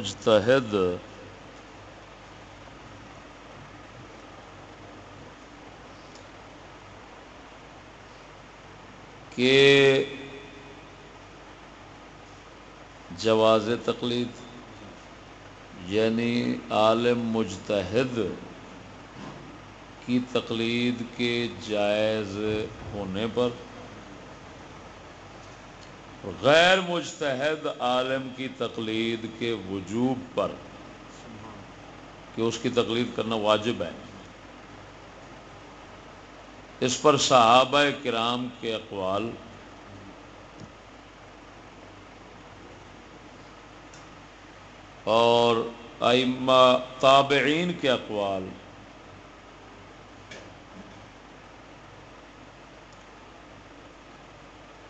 مجتہد۔ کہ جواز تقلید یعنی عالم مجتہد کی تقلید کے جائز ہونے پر غیر مجتہد عالم کی تقلید کے وجوب پر کہ اس کی تقلید کرنا واجب ہے۔ اس پر صحابہ کرام کے اقوال اور ائمہ تابعین کے اقوال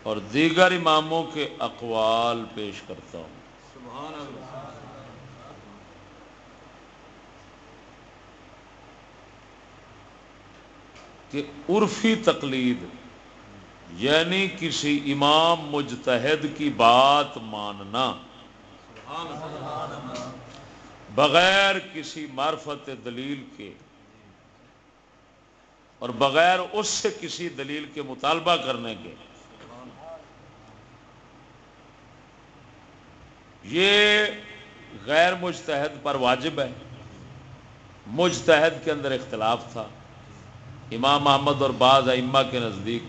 اور دیگر اماموں کے اقوال پیش کرتا ہوں۔ سبحان اللہ کہ عرفی تقلید یعنی کسی امام مجتہد کی بات ماننا۔ بغیر کسی معرفت دلیل کے اور بغیر اس سے کسی دلیل کے مطالبہ کرنے کے۔ یہ غیر مجتہد پر واجب ہے۔ مجتہد کے اندر اختلاف تھا۔ امام محمد اور بعض ائمہ کے نزدیک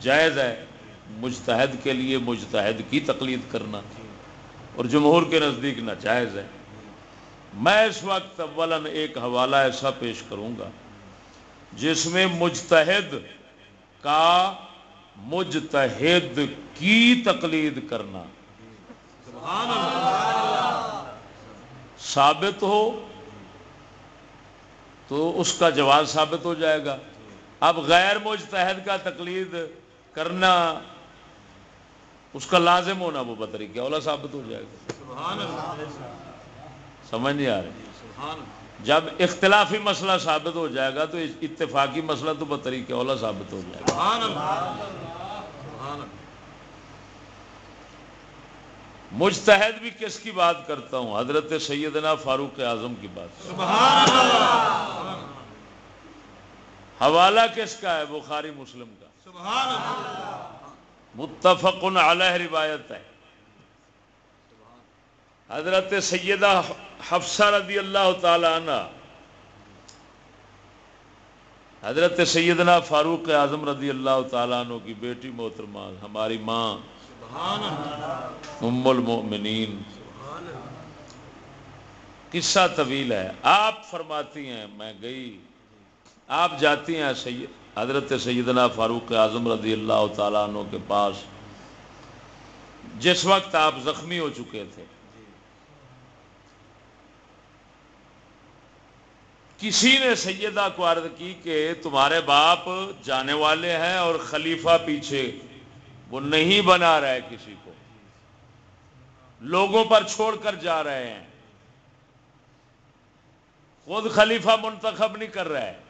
جائز ہے مجتہد کے لیے مجتہد کی تقلید کرنا اور جمہور کے نزدیک ناجائز ہے۔ میں اس وقت اولا ایک حوالہ ایسا پیش کروں گا جس میں مجتہد کا مجتہد کی تقلید کرنا۔ ثابت ہو تو اس کا جواز ثابت ہو جائے گا۔ اب غیر مجتہد کا تقلید کرنا، اس کا لازم ہونا وہ بطری کیا اولا ثابت ہو جائے گا۔ سمجھ نہیں آ رہی۔ جب اختلافی مسئلہ ثابت ہو جائے گا تو اتفاقی مسئلہ تو بطری کیا اولا ثابت ہو جائے گا۔ مجتہد بھی کس کی بات کرتا ہوں؟ حضرت سیدنا فاروق اعظم کی بات۔ حوالہ کس کا ہے؟ بخاری مسلم کا۔ متفق علیہ روایت ہے۔ حضرت سیدہ حفصہ رضی اللہ تعالی عنہ حضرت سیدنا فاروق اعظم رضی اللہ تعالیٰ عنہ کی بیٹی محترمہ ہماری ماں ام المؤمنین۔ قصہ طویل ہے۔ آپ فرماتی ہیں، میں گئی۔ آپ جاتی ہیں سید، حضرت سیدنا فاروق اعظم رضی اللہ تعالیٰ عنہ کے پاس۔ جس وقت آپ زخمی ہو چکے تھے۔ کسی نے سیدہ کو عرض کی کہ تمہارے باپ جانے والے ہیں اور خلیفہ پیچھے۔ وہ نہیں بنا رہے کسی کو۔ لوگوں پر چھوڑ کر جا رہے ہیں۔ خود خلیفہ منتخب نہیں کر رہے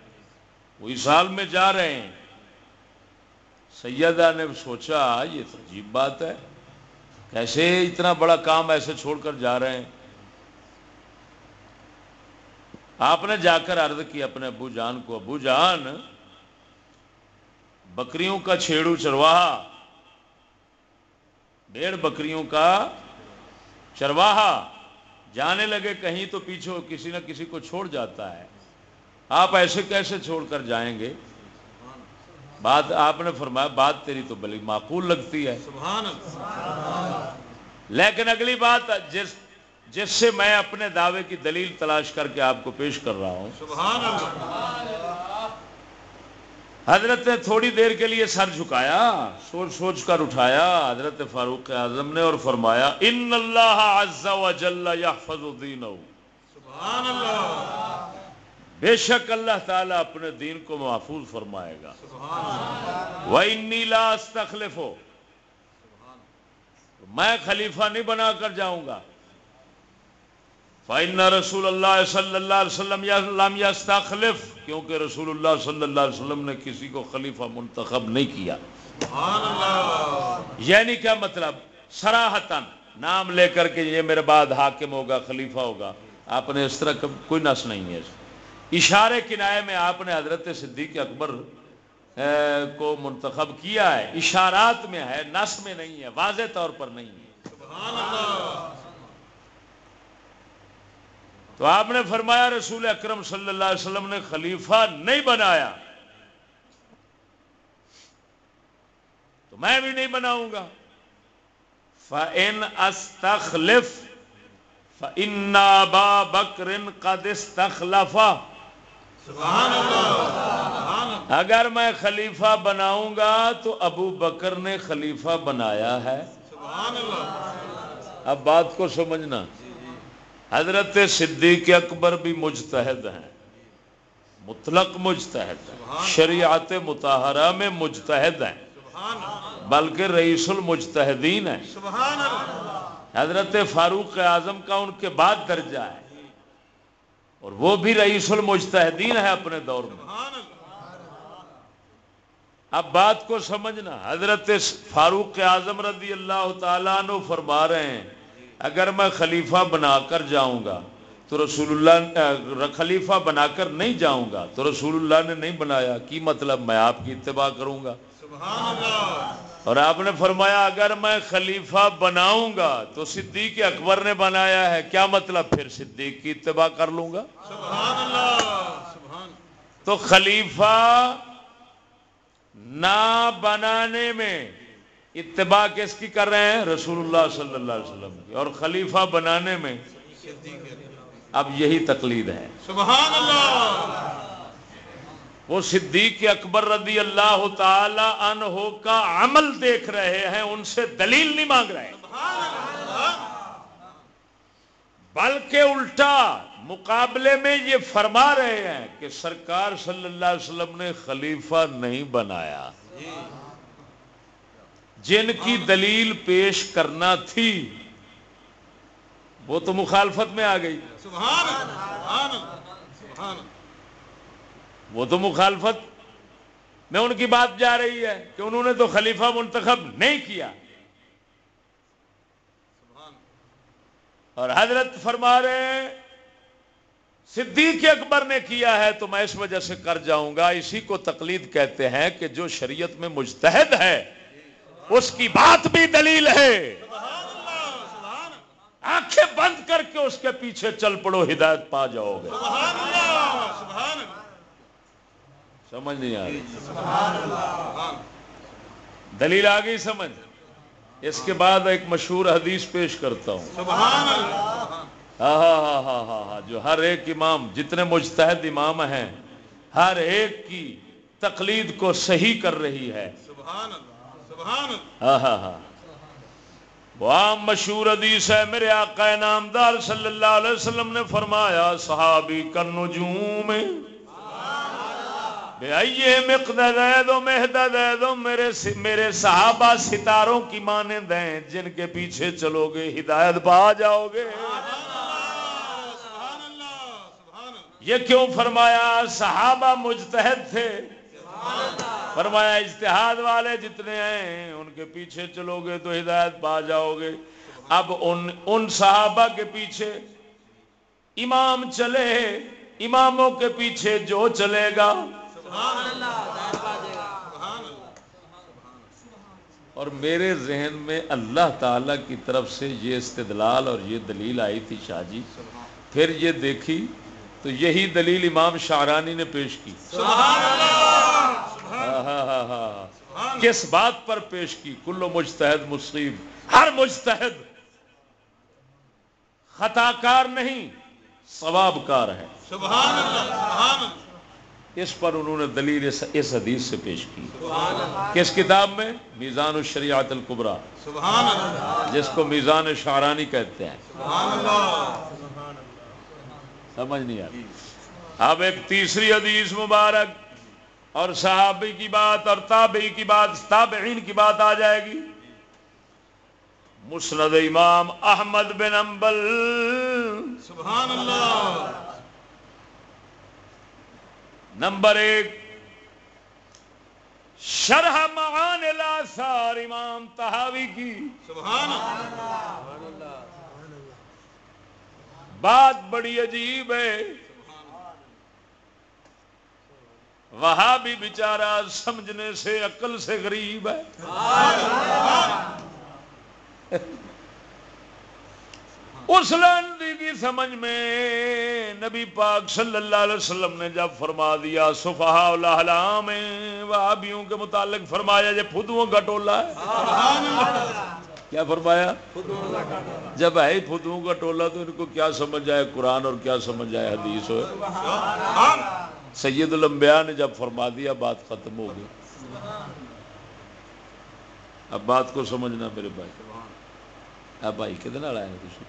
وہ سال میں جا رہے ہیں۔ سیدہ نے سوچا، یہ تو عجیب بات ہے۔ کیسے اتنا بڑا کام ایسے چھوڑ کر جا رہے ہیں؟ آپ نے جا کر عرض کی اپنے ابو جان کو، ابو جان، بکریوں کا چھیڑو چرواہا۔ ڈیڑھ بکریوں کا چرواہا۔ جانے لگے کہیں تو پیچھے کسی نہ کسی کو چھوڑ جاتا ہے۔ آپ ایسے کیسے چھوڑ کر جائیں گے؟ بات آپ نے فرمایا، بات تیری تو بلی معقول لگتی ہے۔ لیکن اگلی بات، جس جس سے میں اپنے دعوے کی دلیل تلاش کر کے آپ کو پیش کر رہا ہوں۔ حضرت نے تھوڑی دیر کے لیے سر جھکایا سوچ سوچ کر اٹھایا حضرت فاروق اعظم نے اور فرمایا ان اللہ عز و جل یحفظ سبحان اللہ بے شک اللہ تعالیٰ اپنے دین کو محفوظ فرمائے گا۔ وَإِنِّي لَا أَسْتَخْلِفُ میں خلیفہ نہیں بنا کر جاؤں گا۔ فائن رسول اللہ صلی اللہ علیہ وسلم لم یستخلف کیونکہ رسول اللہ صلی اللہ علیہ وسلم نے کسی کو خلیفہ منتخب نہیں کیا۔ یعنی کیا مطلب؟ سراہتن نام لے کر کے یہ میرے بعد حاکم ہوگا خلیفہ ہوگا۔ آپ نے اس طرح کوئی نس نہیں ہے اشارے کنائے میں آپ نے حضرت صدیق اکبر کو منتخب کیا ہے۔ اشارات میں ہے نس میں نہیں ہے واضح طور پر نہیں ہے۔ تو آپ نے فرمایا رسول اکرم صلی اللہ علیہ وسلم نے خلیفہ نہیں بنایا۔ تو میں بھی نہیں بناؤں گا۔ فن استخلف با بکرن استخلفا اگر میں خلیفہ بناؤں گا تو ابو بکر نے خلیفہ بنایا ہے۔ اب بات کو سمجھنا۔ حضرت صدیق اکبر بھی مجتہد ہیں۔ مطلق مجتہد ہیں۔ شریعت متحرہ میں مجتہد ہیں۔ بلکہ رئیس المجتہدین ہیں۔ حضرت فاروق اعظم کا ان کے بعد درجہ ہے۔ اور وہ بھی رئیس المجتہدین ہے اپنے دور میں۔ اب بات کو سمجھنا حضرت فاروق اعظم رضی اللہ تعالیٰ عنہ فرما رہے ہیں اگر میں خلیفہ بنا کر جاؤں گا تو رسول اللہ خلیفہ بنا کر نہیں جاؤں گا تو رسول اللہ نے نہیں بنایا کی مطلب میں آپ کی اتباع کروں گا؟ اور آپ نے فرمایا اگر میں خلیفہ بناؤں گا تو صدیق اکبر نے بنایا ہے کیا مطلب پھر صدیق کی اتباع کر لوں گا؟ تو خلیفہ نہ بنانے میں اتباع کس کی کر رہے ہیں؟ رسول اللہ صلی اللہ علیہ وسلم کی۔ اور خلیفہ بنانے میں اب یہی تقلید ہے۔ سبحان اللہ! وہ صدیق اکبر رضی اللہ تعالی عنہ کا عمل دیکھ رہے ہیں ان سے دلیل نہیں مانگ رہے۔ بلکہ الٹا مقابلے میں یہ فرما رہے ہیں کہ سرکار صلی اللہ علیہ وسلم نے خلیفہ نہیں بنایا۔ جن کی دلیل پیش کرنا تھی، وہ تو مخالفت میں آ گئی۔ وہ تو مخالفت میں ان کی بات جا رہی ہے کہ انہوں نے تو خلیفہ منتخب نہیں کیا۔ اور حضرت فرما رہے ہیں، صدیق اکبر نے کیا ہے تو میں اس وجہ سے کر جاؤں گا، اسی کو تقلید کہتے ہیں کہ جو شریعت میں مجتہد ہے اس کی بات بھی دلیل ہے۔ آنکھیں بند کر کے اس کے پیچھے چل پڑو ہدایت پا جاؤ گے سمجھ نہیں آ رہی۔ دلیل آ گئی سمجھ؟ اس کے بعد ایک مشہور حدیث پیش کرتا ہوں۔ ہاں ہاں ہاں ہاں ہاں ہاں جو ہر ایک امام جتنے مجتہد امام ہیں ہر ایک کی تقلید کو صحیح کر رہی ہے۔ ہاں ہاں ہاں۔ وہ عام مشہور حدیث ہے میرے آقا نامدار صلی اللہ علیہ وسلم نے فرمایا صحابی کن نجوم میرے میرے صحابہ ستاروں کی مانند ہیں جن کے پیچھے چلو گے ہدایت پا جاؤ گے۔ یہ کیوں فرمایا؟ صحابہ مجتہد تھے۔ فرمایا اجتہاد والے جتنے ہیں، ان کے پیچھے چلو گے تو ہدایت پا جاؤ گے۔ اب ان ان صحابہ کے پیچھے امام چلے، اماموں کے پیچھے جو چلے گا۔ اور میرے ذہن میں اللہ تعالی کی طرف سے یہ استدلال اور یہ دلیل آئی تھی شاہ جی۔ پھر یہ دیکھی تو یہی دلیل امام شاہرانی نے پیش کی۔ کس بات پر پیش کی کلو مجتہد مصیب ہر مجتہد خطا کار نہیں ثواب کار ہے اس پر انہوں نے دلیل اس حدیث سے پیش کی کس کتاب میں میزان الشریعت القبرا جس کو میزان شارانی کہتے ہیں سمجھ نہیں آتی اب ایک تیسری حدیث مبارک اور صحابی کی بات اور تابعی کی بات تابعین کی بات آ جائے گی۔ مسند امام احمد بن امبل سبحان اللہ نمبر ایک شرح معان الاثار امام تحاوی کی۔ سبحان بات بڑی عجیب ہے۔ وہاں بھی بیچارہ سمجھنے سے عقل سے غریب ہے۔ اس لندی کی سمجھ میں نبی پاک صلی اللہ علیہ وسلم نے جب فرما دیا صفحہ الحلام وہابیوں کے متعلق فرمایا جب فدووں کا ٹولہ ہے۔ کیا فرمایا؟ جب ہے فدووں کا ٹولہ تو ان کو کیا سمجھ آئے قرآن اور کیا سمجھ آئے حدیث؟ ہو سید الانبیاء نے جب فرما دیا بات ختم ہو گئی۔ اب بات کو سمجھنا میرے بھائی۔ اب بھائی کتنے آیا تھی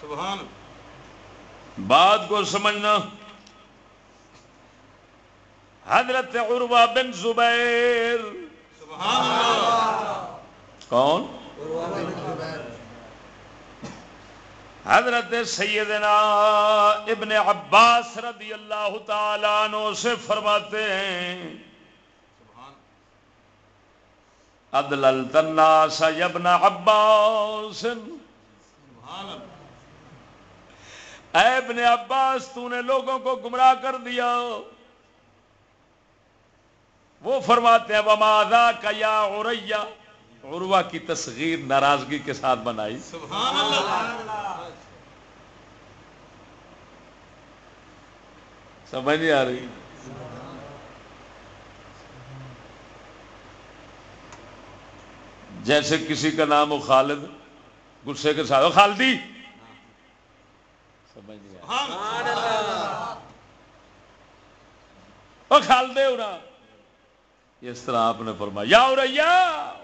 سبحان۔ بات کو سمجھنا۔ حضرت عروہ بن زبیر۔ سبحان اللہ۔ کون؟ حضرت سیدنا ابن عباس رضی اللہ تعالیٰ عنہ سے فرماتے ہیں عدل الناس ابن عباس. اے ابن عباس، تو نے لوگوں کو گمراہ کر دیا۔ وہ فرماتے ہیں وماذا کا یا عریہ عروہ کی تصغیر ناراضگی کے ساتھ بنائی۔ سبحان اللہ سمجھ نہیں آ رہی۔ جیسے کسی کا نام ہو خالد، غصے کے ساتھ خالدی! سمجھ نہیں آ رہی۔ خالدے ہونا اس طرح آپ نے فرمایا، یا ریا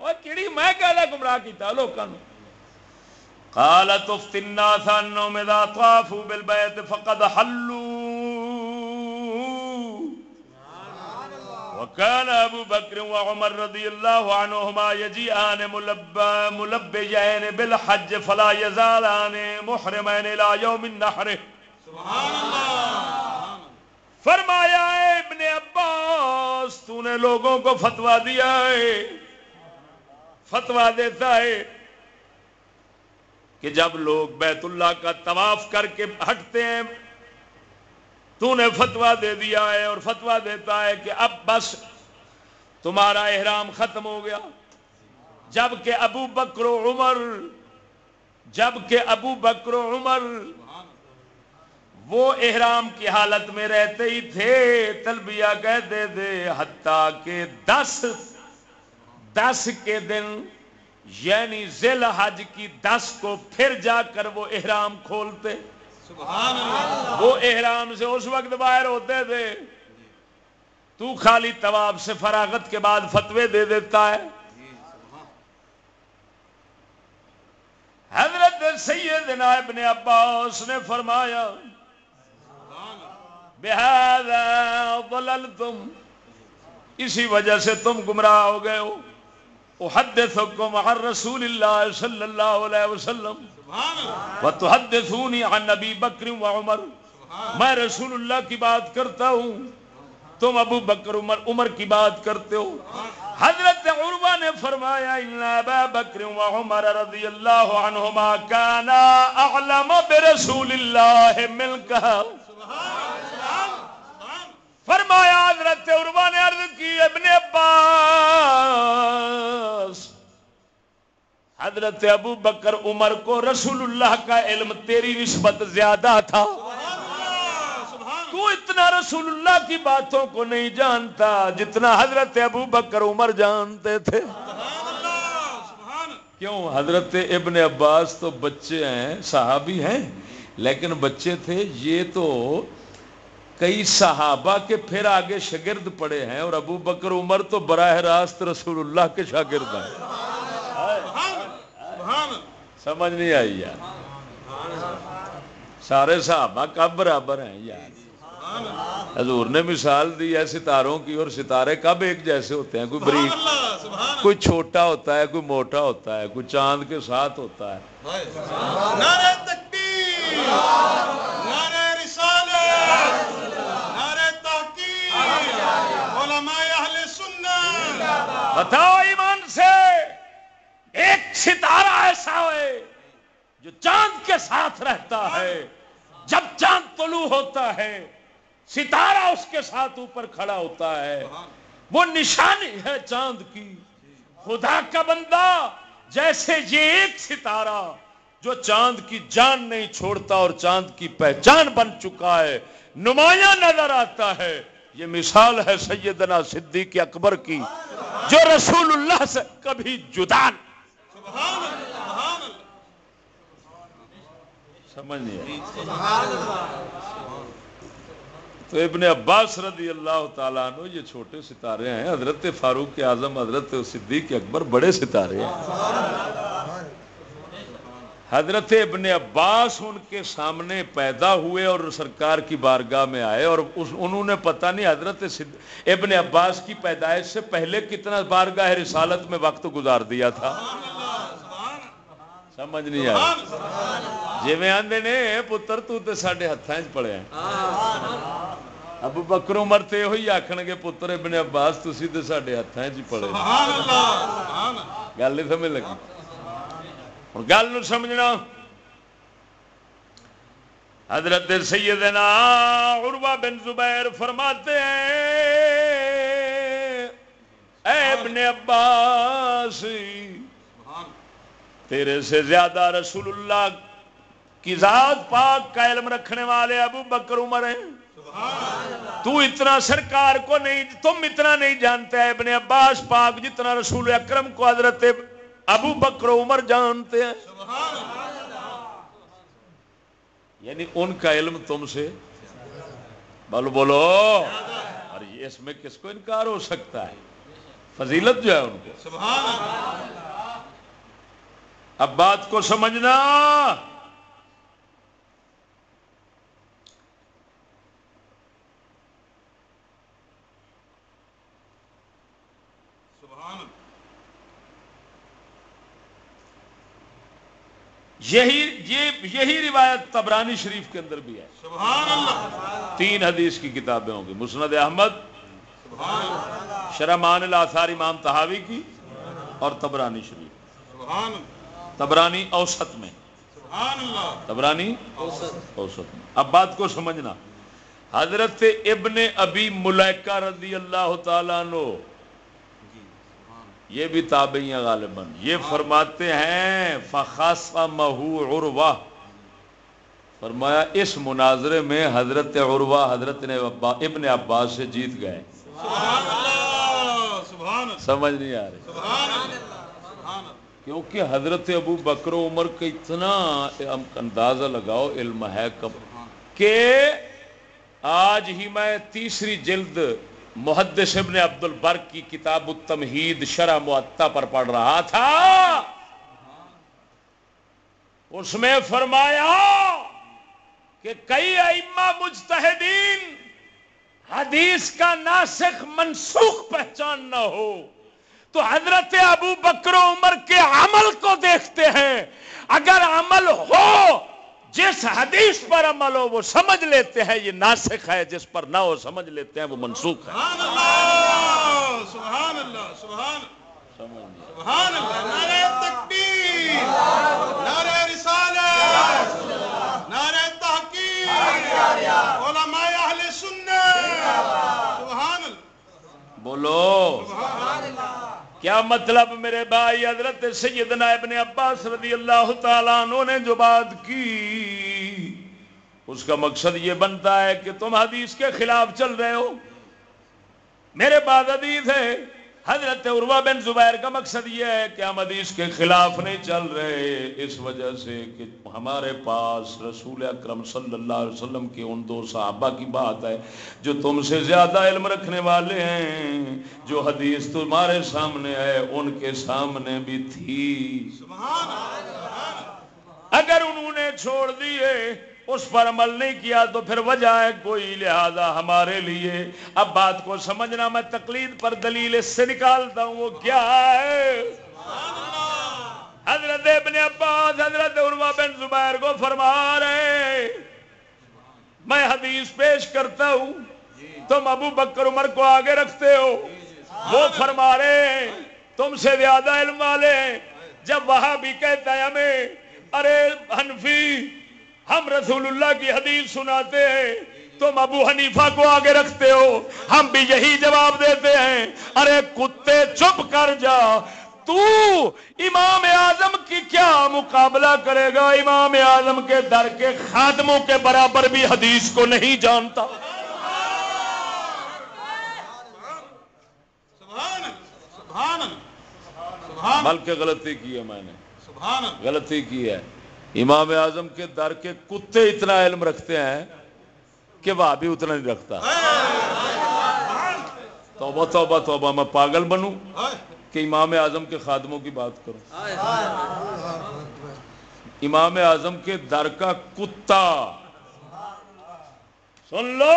وہ کیڑی میں کہلا گمراہ کیتا لوکاں نو قال تفتنا ثانو مذا طافوا بالبيت فقد حلوا۔ وكان ابو بكر وعمر رضي الله عنهما يجيئان ملبى ملبيين بالحج فلا يزالان محرمين الى يوم النحر۔ سبحان اللہ! فرمایا اے ابن عباس تو نے لوگوں کو فتوا دیا ہے۔ فتوا دیتا ہے کہ جب لوگ بیت اللہ کا طواف کر کے ہٹتے ہیں تو نے فتوا دے دیا ہے اور فتوا دیتا ہے کہ اب بس تمہارا احرام ختم ہو گیا۔ جبکہ ابو بکر و عمر، جبکہ ابو بکر و عمر وہ احرام کی حالت میں رہتے ہی تھے تلبیہ کہتے تھے حتیٰ کہ دس دس کے دن یعنی ذیل حج کی دس کو پھر جا کر وہ احرام کھولتے۔ سبحان اللہ۔ وہ احرام سے اس وقت باہر ہوتے تھے۔ تو خالی طواب سے فراغت کے بعد فتوے دے دیتا ہے۔ حضرت سیدنا ابن عباس نے فرمایا بہذا ضللتم. اسی وجہ سے تم گمراہ ہو گئے ہو. احدثکم عن رسول اللہ صلی اللہ علیہ وسلم. وتحدثونی عن نبی بکر و عمر. میں رسول اللہ کی بات کرتا ہوں. تم ابو بکر عمر عمر کی بات کرتے ہو. حضرت عروہ نے فرمایا ان ابا بکر و عمر رضی اللہ عنہما کانا اعلم برسول اللہ ملکہ. فرمایا حضرت عروہ نے عرض کی، ابن عباس، حضرت ابو بکر عمر کو رسول اللہ کا علم تیری نسبت زیادہ تھا۔ تو اتنا رسول اللہ کی باتوں کو نہیں جانتا جتنا حضرت ابو بکر عمر جانتے تھے۔ کیوں؟ حضرت ابن عباس تو بچے ہیں، صحابی ہیں۔ لیکن بچے تھے، یہ تو کئی صحابہ کے پھر آگے شگرد پڑے ہیں اور ابو بکر عمر تو براہ راست رسول اللہ کے شاگرد ہیں۔ سمجھ نہیں آئی یار۔ سارے صحابہ کب برابر ہیں یار۔ حضور نے مثال دی ہے ستاروں کی اور ستارے کب ایک جیسے ہوتے ہیں؟ کوئی بریک، کوئی چھوٹا ہوتا ہے، کوئی موٹا ہوتا ہے، کوئی چاند کے ساتھ ہوتا ہے۔ بتاؤ ایمان سے، ایک ستارہ ایسا ہے جو چاند کے ساتھ رہتا ہے۔ جب چاند طلوع ہوتا ہے، ستارہ اس کے ساتھ اوپر کھڑا ہوتا ہے۔ وہ نشانی ہے چاند کی۔ خدا کا بندہ، جیسے یہ ایک ستارہ جو چاند کی جان نہیں چھوڑتا اور چاند کی پہچان بن چکا ہے، نمایاں نظر آتا ہے۔ یہ مثال ہے سیدنا صدیق اکبر کی، جو رسول اللہ سے کبھی جدا سمجھ نہیں تو ابن عباس رضی اللہ تعالیٰ عنہ یہ چھوٹے ستارے ہیں۔ حضرت فاروق اعظم، حضرت صدیق اکبر بڑے ستارے ہیں۔ حضرت ابن عباس ان کے سامنے پیدا ہوئے اور سرکار کی بارگاہ میں آئے اور اس انہوں نے پتہ نہیں حضرت ابن عباس کی پیدائش سے پہلے کتنا بارگاہ رسالت میں وقت گزار دیا تھا۔ سمجھ نہیں آیا۔ جی میں آندے نے پتر تو تے ساڈے وچ پڑیا ابو بکر عمر تے ہوئی آکھن گے پتر ابن عباس تسی تے ساڈے ہتھاں وچ پڑے سبحان اللہ سبحان اللہ۔ گل نہیں سمجھ لگی۔ ہوں گل نو سمجھنا۔ حضرت سیدنا عروہ بن زبیر فرماتے ہیں اے ابن عباس تیرے سے زیادہ رسول اللہ کی ذات پاک کا علم رکھنے والے ابو بکر عمر ہیں۔ تو اتنا سرکار کو نہیں تم اتنا نہیں جانتے ابن عباس پاک جتنا رسول اکرم کو حضرت ابو بکر عمر جانتے ہیں۔ یعنی ان کا علم تم سے۔ بولو بولو۔ اور اس میں کس کو انکار ہو سکتا ہے؟ فضیلت جو ہے ان کو۔ اب بات کو سمجھنا سبحان اللہ یہی یہ یہی روایت تبرانی شریف کے اندر بھی ہے۔ سبحان اللہ تین حدیث کی کتابیں ہوں گی۔ مسند احمد شرمان الاثار امام تحاوی کی اور تبرانی شریف۔ سبحان تبرانی اوسط میں۔ سبحان اللہ تبرانی اوسط میں۔ اب بات کو سمجھنا۔ حضرت ابن ابی ملیکہ رضی اللہ تعالیٰ عنہ یہ بھی تابعی ہیں غالباً۔ یہ فرماتے ہیں فخاصمہ عروہ فرمایا اس مناظرے میں حضرت عروہ حضرت ابن عباس سے جیت گئے۔ سمجھ نہیں آ رہی۔ کیونکہ حضرت ابو بکر و عمر کا اتنا اندازہ لگاؤ علم ہے کب۔ کہ آج ہی میں تیسری جلد محدث ابن عبد البر کی کتاب التمہید شرح معطا پر پڑھ رہا تھا۔ اس میں فرمایا کہ کئی ائمہ مجتہدین حدیث کا ناسخ منسوخ پہچان نہ ہو۔ تو حضرت ابو بکر و عمر کے عمل کو دیکھتے ہیں۔ اگر عمل ہو جس حدیث پر عمل ہو وہ سمجھ لیتے ہیں یہ ناسخ ہے جس پر نہ ہو سمجھ لیتے ہیں وہ منسوخ ہے۔ سبحان اللہ سبحان اللہ سبحان سبحان اللہ نعرہ تکبیر نعرہ رسالت نعرہ تحقیق علماء اہل سنت سبحان اللہ۔ بولو۔ کیا مطلب میرے بھائی حضرت سیدنا ابن عباس رضی اللہ تعالیٰ عنہ نے جو بات کی؟ اس کا مقصد یہ بنتا ہے کہ تم حدیث کے خلاف چل رہے ہو۔ میرے بعد حدیث ہے۔ حضرت عروہ بن زبیر کا مقصد یہ ہے کہ ہم حدیث کے خلاف نہیں چل رہے اس وجہ سے کہ ہمارے پاس رسول اکرم صلی اللہ علیہ وسلم کے ان دو صحابہ کی بات ہے جو تم سے زیادہ علم رکھنے والے ہیں جو حدیث تمہارے سامنے ہے ان کے سامنے بھی تھی۔ اگر انہوں نے چھوڑ دیے اس پر عمل نہیں کیا تو پھر وجہ ہے کوئی لہذا ہمارے لیے اب بات کو سمجھنا میں تقلید پر دلیل اس سے نکالتا ہوں وہ کیا ہے؟ حضرت ابن عباس حضرت عروہ بن زبیر کو فرما رہے میں حدیث پیش کرتا ہوں۔ تم ابو بکر عمر کو آگے رکھتے ہو۔ وہ فرما رہے تم سے زیادہ علم والے جب وہاں بھی کہتا ہے ہمیں ارے حنفی ہم رسول اللہ کی حدیث سناتے ہیں۔ تم ابو حنیفہ کو آگے رکھتے ہو۔ ہم بھی یہی جواب دیتے ہیں۔ ارے کتے چپ کر جا۔ تو امام اعظم کی کیا مقابلہ کرے گا؟ امام اعظم کے در کے خاتموں کے برابر بھی حدیث کو نہیں جانتا۔ بلکہ غلطی کی ہے میں نے۔ غلطی کی ہے۔ امام اعظم کے در کے کتے اتنا علم رکھتے ہیں کہ وہ بھی اتنا نہیں رکھتا۔ توبہ توبہ توبہ، میں پاگل بنوں کہ امام اعظم کے خادموں کی بات کروں۔ امام اعظم کے در کا کتا۔ سن لو۔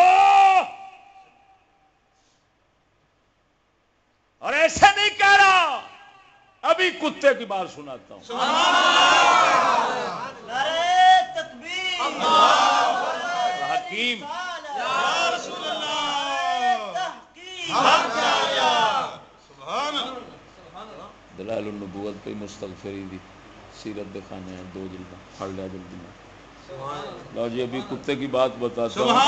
اور ایسا نہیں کہہ رہا۔ ابھی کتے کی بات سناتا ہوں۔ مستغفری دی سیرت دکھانے ہیں دو لو جی ابھی کتے کی بات بتاتا ہوں۔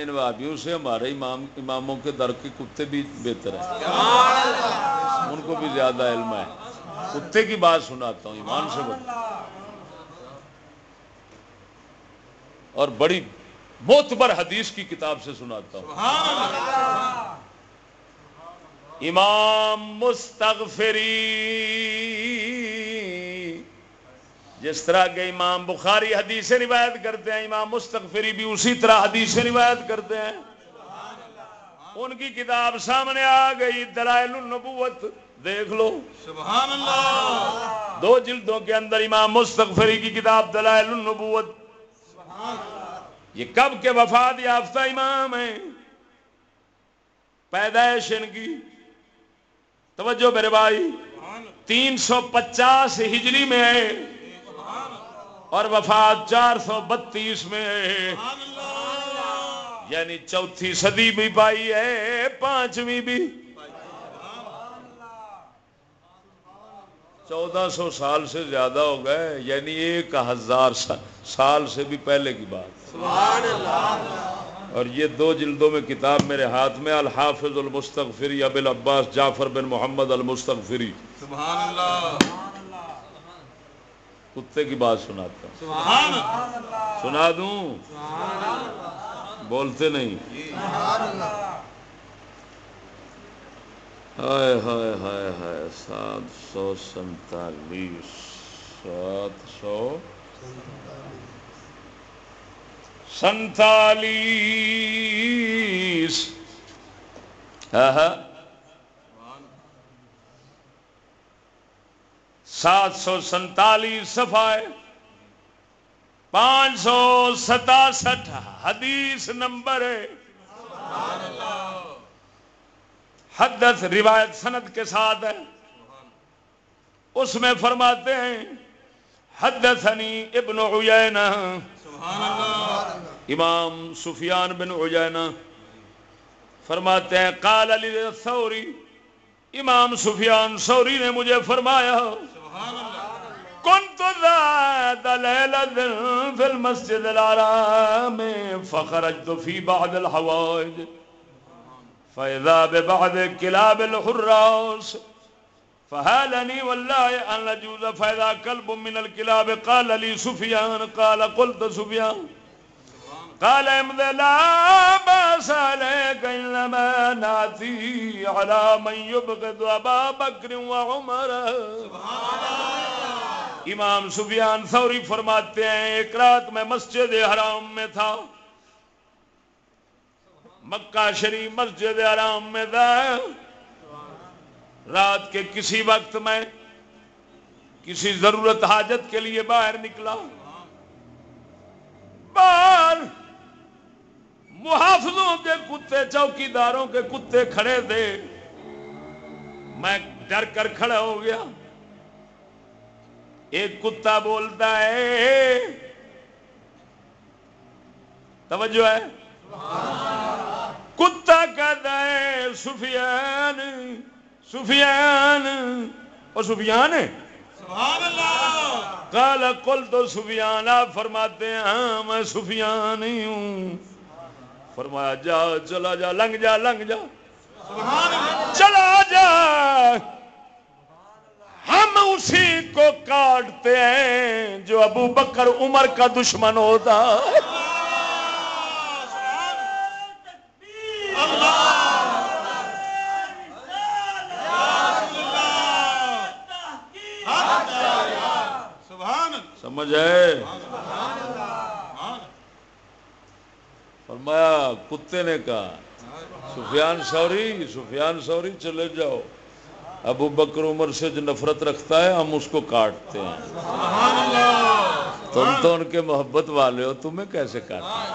ان وابیوں سے ہمارے امام اماموں کے در کے کتے بھی بہتر ہیں۔ ان کو بھی زیادہ علم ہے۔ کتے کی بات سناتا ہوں ایمان سے بتا اور بڑی موتبر حدیث کی کتاب سے سناتا ہوں۔ امام مستغفری۔ جس طرح کے امام بخاری حدیث روایت کرتے ہیں امام مستغفری بھی اسی طرح حدیث روایت کرتے ہیں۔ ان کی کتاب سامنے آ گئی دلائل النبوت دیکھ لو۔ سبحان اللہ۔ دو جلدوں کے اندر امام مستغفری کی کتاب دلائل النبوت۔ یہ کب کے وفات یافتہ امام ہیں؟ پیدائش ان کی۔ توجہ میرے بھائی تین سو پچاس ہجری میں ہے اور وفات چار سو بتیس میں ہے یعنی چوتھی صدی بھی پائی ہے پانچویں بھی۔ چودہ سو سال سے زیادہ ہو گئے یعنی ایک ہزار سال سے بھی پہلے کی بات۔ اور یہ دو جلدوں میں کتاب میرے ہاتھ میں الحافظ المستغفری اب العباس جعفر بن محمد المستغفری۔ سبحان اللہ کتے کی بات سناتا ہوں۔ سنا دوں؟ بولتے نہیں۔ ہائے ہائے ہائے ہائے سات سو سینتالیس سات سو۔ سینتالیس سات سو سینتالیس صفائے پانچ سو ستاسٹھ حدیث نمبر ہے۔ حدث روایت سند کے ساتھ ہے۔ اس میں فرماتے ہیں، حدثنی ابن عیینہ۔ امام سفیان بن عجینہ فرماتے ہیں، قال علی سوری امام سفیان سوری نے مجھے فرمایا کن تو فی المسجد الحرام، فخرجت فی بعض الحوائج فإذا ببعض كلاب الحراس فهالني والله أن نجوز فإذا كلب من الكلاب قال لي سفيان قال قلت سفيان قال امد لا باس عليك إنما ناتي على من يبغض أبا بكر وعمر امام سفیان ثوری فرماتے ہیں ایک رات میں مسجد حرام میں تھا۔ مکہ شریف مسجد حرام میں تھا۔ رات کے کسی وقت میں کسی ضرورت حاجت کے لیے باہر نکلا۔ باہر محافظوں کے کتے چوکی داروں کے کتے کھڑے تھے۔ میں ڈر کر کھڑا ہو گیا۔ ایک کتا بولتا ہے توجہ ہے۔ کتا کہتا ہے سفیان سفیان وہ سفیان؟ ہے کالا کل تو سفیان آپ فرماتے ہیں ہاں میں سفیان ہی ہوں۔ فرمایا جا چلا جا لنگ جا لنگ جا چلا جا ہم اسی کو کاٹتے ہیں جو ابو بکر عمر کا دشمن ہوتا سمجھ ہے فرمایا کتے نے کہا، سفیان سوری سفیان سوری چلے جاؤ۔ ابو بکر عمر سے جو نفرت رکھتا ہے، ہم اس کو کاٹتے ہیں۔ تم تو ان کے محبت والے ہو، تمہیں کیسے کاٹتے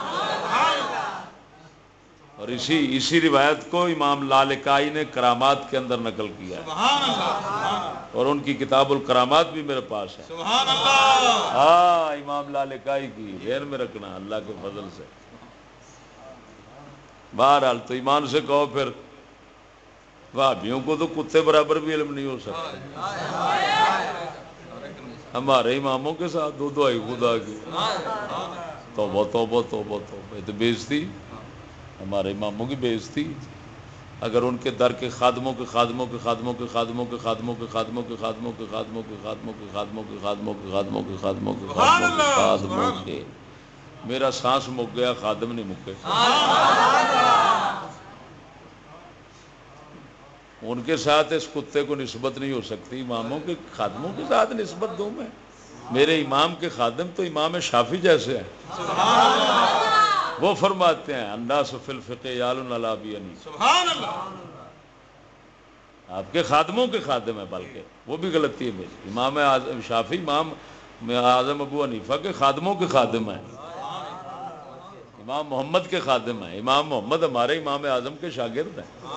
اور اسی اسی روایت کو امام لالکائی نے کرامات کے اندر نقل کیا ہے۔ سبحان اللہ اور ان کی کتاب الکرامات بھی میرے پاس ہے۔ سبحان اللہ ہاں امام لالکائی کی ذہن میں رکھنا اللہ کے فضل سے۔ بہرحال تو ایمان سے کہو پھر بھابھیوں کو تو کتے برابر بھی علم نہیں ہو سکتا ہمارے اماموں کے ساتھ دو دو آئی خدا کی توبہ توبہ توبہ توبہ تو بیچتی ہمارے اماموں کی بیچتی اگر ان کے در کے خادموں کے خادموں کے خادموں کے خادموں کے خادموں کے خادموں کے خادموں کے خادموں کے خادموں کے خادموں کے خادموں کے خادموں کے خادموں کے خادموں کے خادموں کے میرا سانس مک گیا، خادم نہیں مکے۔ ان کے ساتھ اس کتے کو نسبت نہیں ہو سکتی۔ اماموں کے خادموں کے ساتھ نسبت دوں میں۔ میرے امام کے خادم تو امام شافی جیسے ہیں۔ وہ فرماتے ہیں انداز فی الفقہ یال آپ کے خادموں کے خادم ہیں، بلکہ وہ بھی غلطی ہے میری۔ امام اعظم شافی، امام اعظم ابو حنیفہ کے خادموں کے خادم ہیں۔ امام محمد کے خادم ہیں۔ امام محمد ہمارے امام اعظم کے شاگرد ہیں۔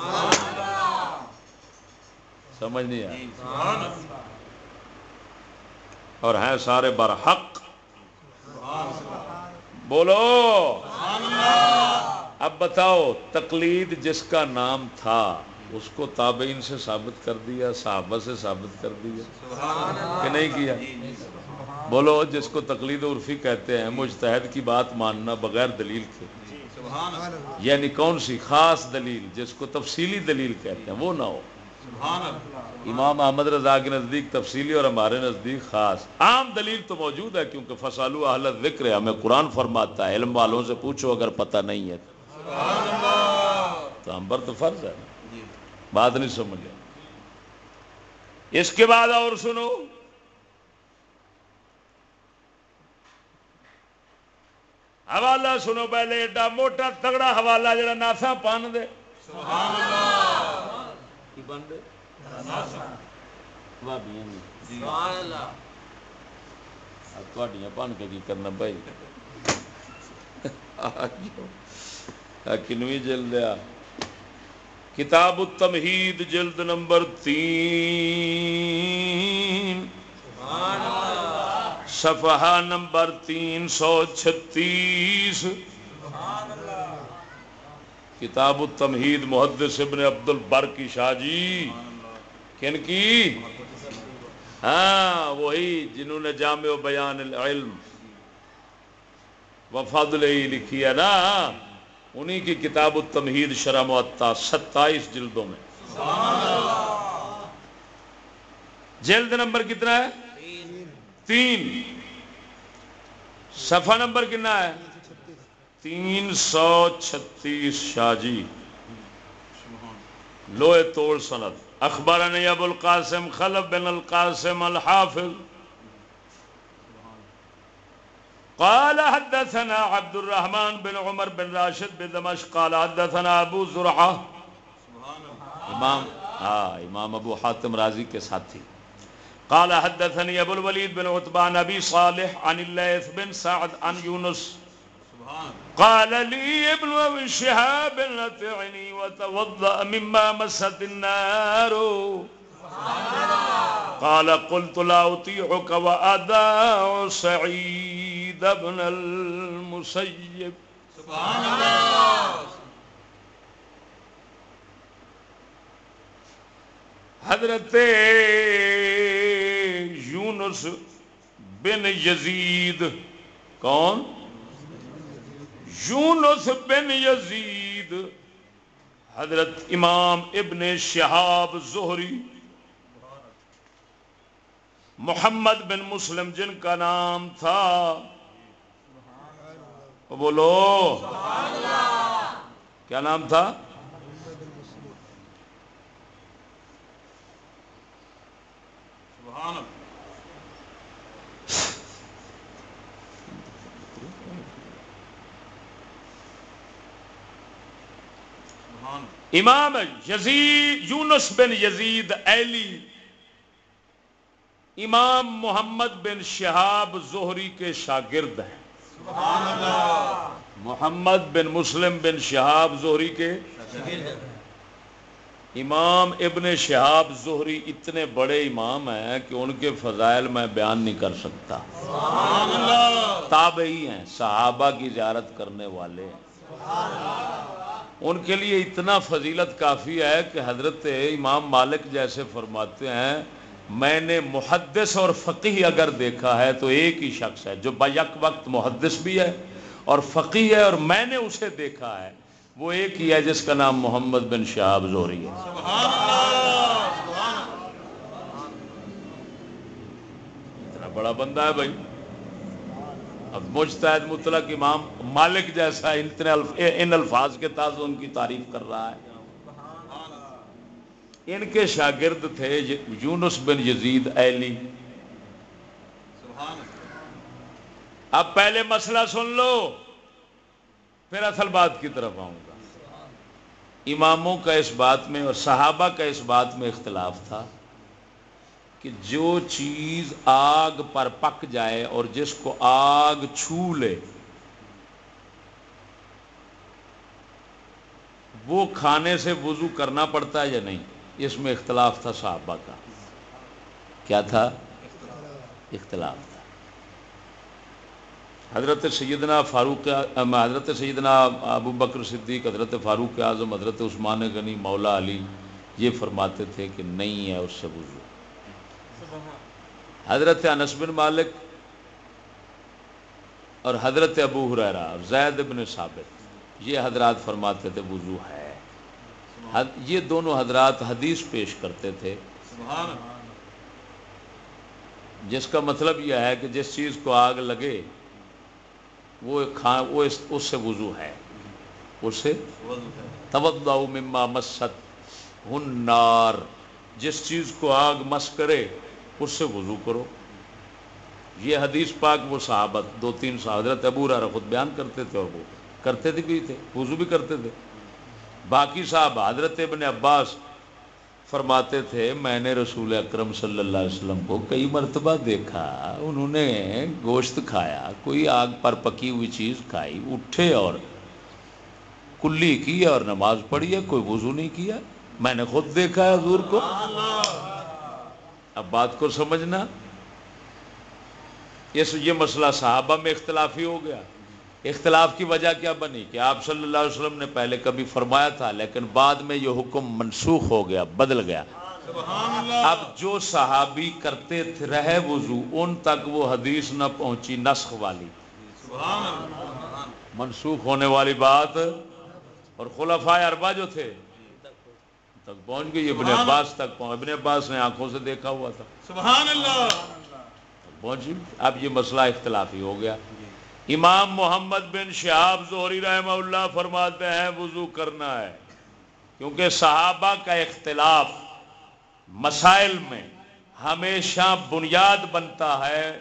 سمجھ نہیں آئی اور ہیں سارے برحق۔ بولو۔ اب بتاؤ، تقلید جس کا نام تھا، اس کو تابعین سے ثابت کر دیا، صحابہ سے ثابت کر دیا کہ نہیں کیا؟ بولو، جس کو تقلید عرفی کہتے ہیں، مجتہد کی بات ماننا بغیر دلیل کے۔ یعنی کون سی؟ خاص دلیل، جس کو تفصیلی دلیل کہتے ہیں، وہ نہ ہو۔ امام احمد رضا کے نزدیک تفصیلی اور ہمارے نزدیک خاص۔ عام دلیل تو موجود ہے، کیونکہ فصالو اہل ذکر ہے، ہمیں قرآن فرماتا ہے۔ علم والوں سے پوچھو اگر پتہ نہیں ہے۔ تو ہم پر تو فرض ہے۔ بات نہیں سمجھے۔ اس کے بعد اور سنو۔ حوالہ سنو پہلے ایڈا موٹا تگڑا حوالہ جڑا ناسا پان دے۔ کی بن دے؟ بھابیاں نہیں اب تھوڑیاں بن کے کی کرنا بھائی؟ کنویں جلد آ۔ کتاب التمہید جلد نمبر تین۔ صفحہ نمبر تین سو چھتیس۔ کتاب التمہید محدث ابن عبد البر کی شاہ جی۔ کن کی؟ ہاں وہی جنہوں نے جامع و بیان العلم وفاد لکھی ہے نا۔ انہی کی کتاب التمہید شرح معطا ستائیس جلدوں میں۔ جلد نمبر کتنا ہے؟ تین صفحہ نمبر کتنا ہے؟ تین سو چھتیس شاہ جی۔ لوہے توڑ سند۔ اخبرنی ابو القاسم خلف بن القاسم الحافظ۔ قال حدثنا عبد الرحمن بن عمر بن راشد بدمشق قال حدثنا ابو زرعہ۔ امام۔ ہاں امام ابو حاتم رازی کے ساتھی۔ قال حدثني ابو الوليد بن عتبان ابي صالح عن الليث بن سعد عن يونس. قال لي ابن ابن شهاب نفعني وتوضأ مما مست النار. قال قلت لا أطيعك وأداع سعيد ابن المسيب. سبحان الله. حضرت یونس بن یزید، کون؟ یونس بن یزید، حضرت امام ابن شہاب زہری، محمد بن مسلم جن کا نام تھا۔ بولو۔ کیا نام تھا؟ سبحان اللہ۔ امام یزید یونس بن یزید ایلی امام محمد بن شہاب زہری کے شاگرد ہیں۔ سبحان اللہ محمد بن مسلم بن شہاب زہری کے امام ابن شہاب زہری اتنے بڑے امام ہیں کہ ان کے فضائل میں بیان نہیں کر سکتا۔ سبحان اللہ تابعی ہیں، صحابہ کی زیارت کرنے والے ہیں۔ ان کے لیے اتنا فضیلت کافی ہے کہ حضرت امام مالک جیسے فرماتے ہیں، میں نے محدث اور فقی اگر دیکھا ہے تو ایک ہی شخص ہے، جو بیک وقت محدث بھی ہے اور فقی ہے اور میں نے اسے دیکھا ہے، وہ ایک ہی ہے جس کا نام محمد بن شہاب زوری ہے۔ اتنا بڑا بندہ ہے بھائی۔ اب مجتہد مطلق امام مالک جیسا اتنے الف... ان الفاظ کے تاز ان کی تعریف کر رہا ہے۔ ان کے شاگرد تھے یونس بن یزید ایلی۔ اب پہلے مسئلہ سن لو، پھر اصل بات کی طرف آؤں گا۔ اماموں کا اس بات میں اور صحابہ کا اس بات میں اختلاف تھا۔ کہ جو چیز آگ پر پک جائے اور جس کو آگ چھو لے، وہ کھانے سے وضو کرنا پڑتا ہے یا نہیں؟ اس میں اختلاف تھا صحابہ کا۔ کیا تھا؟ اختلاف تھا۔ حضرت سیدنا فاروق حضرت سیدنا ابو بکر صدیق، حضرت فاروق اعظم، حضرت عثمان غنی، مولا علی یہ فرماتے تھے کہ نہیں ہے اس سے وضو۔ حضرت انس بن مالک اور حضرت ابو حریرہ اور زید بن ثابت یہ حضرات فرماتے تھے وضو ہے۔ حد- یہ دونوں حضرات حدیث پیش کرتے تھے۔ سبحان جس کا مطلب یہ ہے کہ جس چیز کو آگ لگے وہ کھا وہ اس, اس سے وضو ہے۔ اس سے مما مست النار جس چیز کو آگ مس کرے اس سے وضو کرو۔ یہ حدیث پاک وہ صحابت دو تین حضرت ابو ہریرہ خود بیان کرتے تھے اور وہ کرتے تھے بھی تھے، وضو بھی کرتے تھے۔ باقی صاحب حضرت ابن عباس فرماتے تھے، میں نے رسول اکرم صلی اللہ علیہ وسلم کو کئی مرتبہ دیکھا، انہوں نے گوشت کھایا، کوئی آگ پر پکی ہوئی چیز کھائی، اٹھے اور کلی کی اور نماز پڑھی ہے، کوئی وضو نہیں کیا۔ میں نے خود دیکھا ہے حضور کو۔ اب بات کو سمجھنا۔ اس یہ مسئلہ صحابہ میں اختلافی ہو گیا۔ اختلاف کی وجہ کیا بنی؟ کہ آپ صلی اللہ علیہ وسلم نے پہلے کبھی فرمایا تھا لیکن بعد میں یہ حکم منسوخ ہو گیا بدل گیا۔ سبحان اللہ۔ اب جو صحابی کرتے تھے رہے وضو ان تک وہ حدیث نہ پہنچی نسخ والی۔ سبحان اللہ۔ منسوخ ہونے والی بات۔ اور خلفائے اربا جو تھے تک پہنچ گئی ابن عباس تک پہنچ ابن عباس نے آنکھوں سے دیکھا ہوا تھا۔ سبحان اللہ۔ پہنچی؟ اب یہ مسئلہ اختلافی ہو گیا۔ امام محمد بن شہاب زہری رحمہ اللہ فرماتے ہیں وضو کرنا ہے۔ کیونکہ صحابہ کا اختلاف مسائل میں ہمیشہ بنیاد بنتا ہے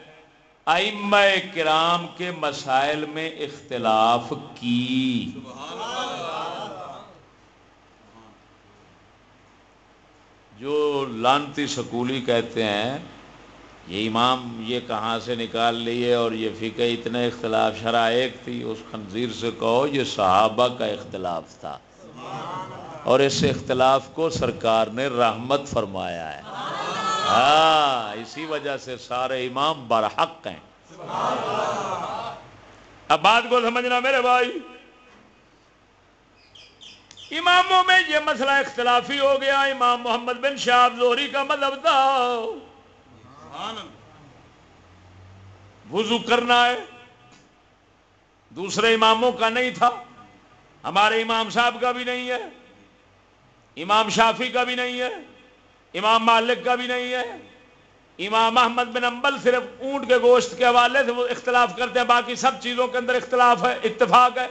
ائمہ کرام کے مسائل میں اختلاف کی۔ جو لانتی سکولی کہتے ہیں، یہ امام یہ کہاں سے نکال لیے اور یہ فقہ اتنا اختلاف، شرح ایک تھی، اس خنزیر سے کہو یہ صحابہ کا اختلاف تھا۔ اور اس اختلاف کو سرکار نے رحمت فرمایا ہے۔ ہاں اسی وجہ سے سارے امام برحق ہیں۔ اب بات کو سمجھنا میرے بھائی۔ اماموں میں یہ مسئلہ اختلافی ہو گیا۔ امام محمد بن شاہب زہری کا مذہب تھا۔ وضو کرنا ہے۔ دوسرے اماموں کا نہیں تھا۔ ہمارے امام صاحب کا بھی نہیں ہے۔ امام شافی کا بھی نہیں ہے۔ امام مالک کا بھی نہیں ہے۔ امام احمد بن امبل صرف اونٹ کے گوشت کے حوالے سے وہ اختلاف کرتے ہیں۔ باقی سب چیزوں کے اندر اختلاف ہے، اتفاق ہے۔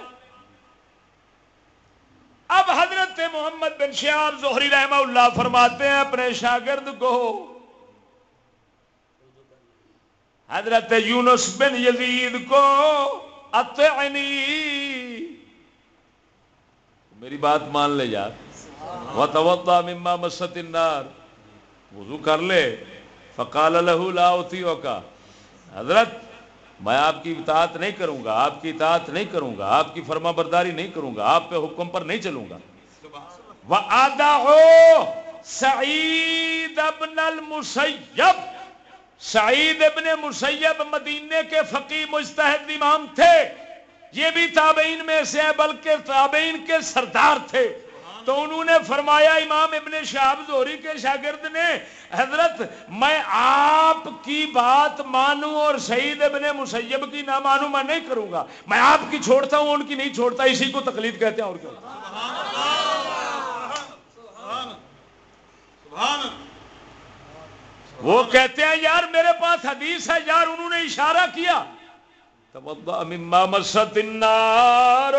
اب حضرت محمد بن شیاب زہری رحمہ اللہ فرماتے ہیں اپنے شاگرد کو، حضرت یونس بن یزید کو، اطعنی۔ میری بات مان لے یار۔ وتوضا مما مست النار۔ وضو کر لے۔ فقال له لا اطيعك حضرت میں آپ کی اطاعت نہیں کروں گا، آپ کی اطاعت نہیں کروں گا، آپ کی فرما برداری نہیں کروں گا، آپ پہ حکم پر نہیں چلوں گا۔ وَأَدَعُ سعید ابن المسیب سعید ابن مسیب مدینے کے فقی مجتہد امام تھے۔ یہ بھی تابعین میں سے ہیں، بلکہ تابعین کے سردار تھے۔ تو انہوں نے فرمایا، امام ابن شہاب زہری کے شاگرد نے، حضرت، میں آپ کی بات مانوں اور سعید ابن مسیب کی نہ مانوں، میں نہیں کروں گا۔ میں آپ کی چھوڑتا ہوں، ان کی نہیں چھوڑتا، اسی کو تقلید کہتے ہیں اور کیا۔ وہ کہتے ہیں، یار میرے پاس حدیث ہے، یار انہوں نے اشارہ کیا۔ توضأ مما مست النار۔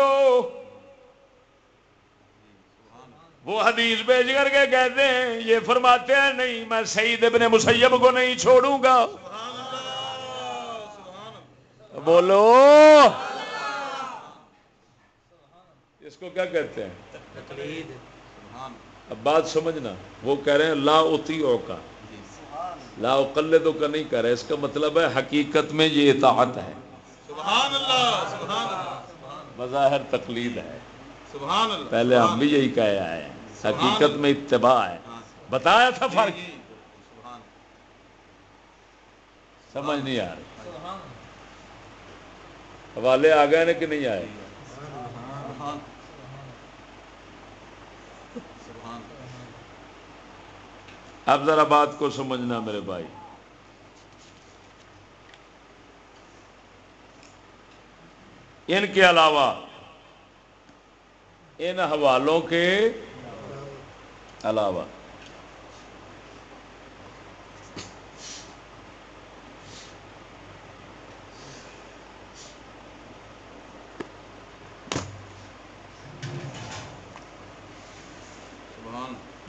وہ حدیث بھیج کر کے کہتے ہیں یہ فرماتے ہیں نہیں میں سعید ابن مسیب کو نہیں چھوڑوں گا۔ بولو۔ اس کو کیا کہتے ہیں؟ اب بات سمجھنا۔ وہ کہہ رہے ہیں لا اطیعو کا۔ لا اقلدو کا نہیں کہہ رہے۔ اس کا مطلب ہے حقیقت میں یہ اطاعت ہے۔ بظاہر تقلید ہے۔ سبحان اللہ. پہلے ہم بھی یہی کہے آئے ہیں. حقیقت میں اتباع ہے. بتایا تھا فرق؟ سمجھ نہیں آ رہی. حوالے آ گئے نا کہ نہیں آئے؟ اب ذرا بات کو سمجھنا میرے بھائی. ان کے علاوہ ان حوالوں کے علاوہ۔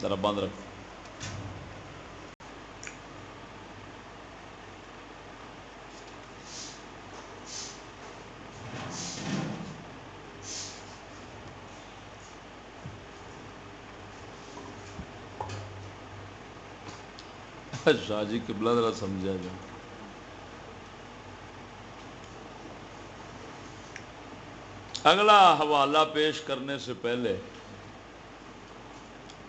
ذرا بند رکھو۔ شاہ جی قبلہ ذرا سمجھا جائے۔ اگلا حوالہ پیش کرنے سے پہلے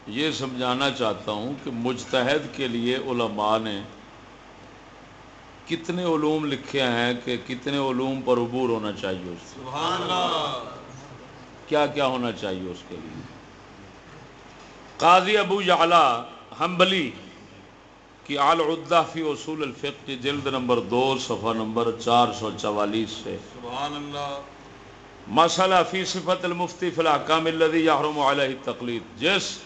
یہ سمجھانا چاہتا ہوں کہ مجتہد کے لیے علماء نے کتنے علوم لکھے ہیں کہ کتنے علوم پر عبور ہونا چاہیے اس سے سبحان اللہ۔ کیا کیا ہونا چاہیے اس کے لیے؟ قاضی ابو یعلا حنبلی۔ کی آل عدہ فی اصول الفقہ کی جلد نمبر دو صفحہ نمبر چار سو چوالیس سے۔ سبحان اللہ مسئلہ فی صفت المفتی فی الاحکام الذی یحرم علیہ التقلید۔ جس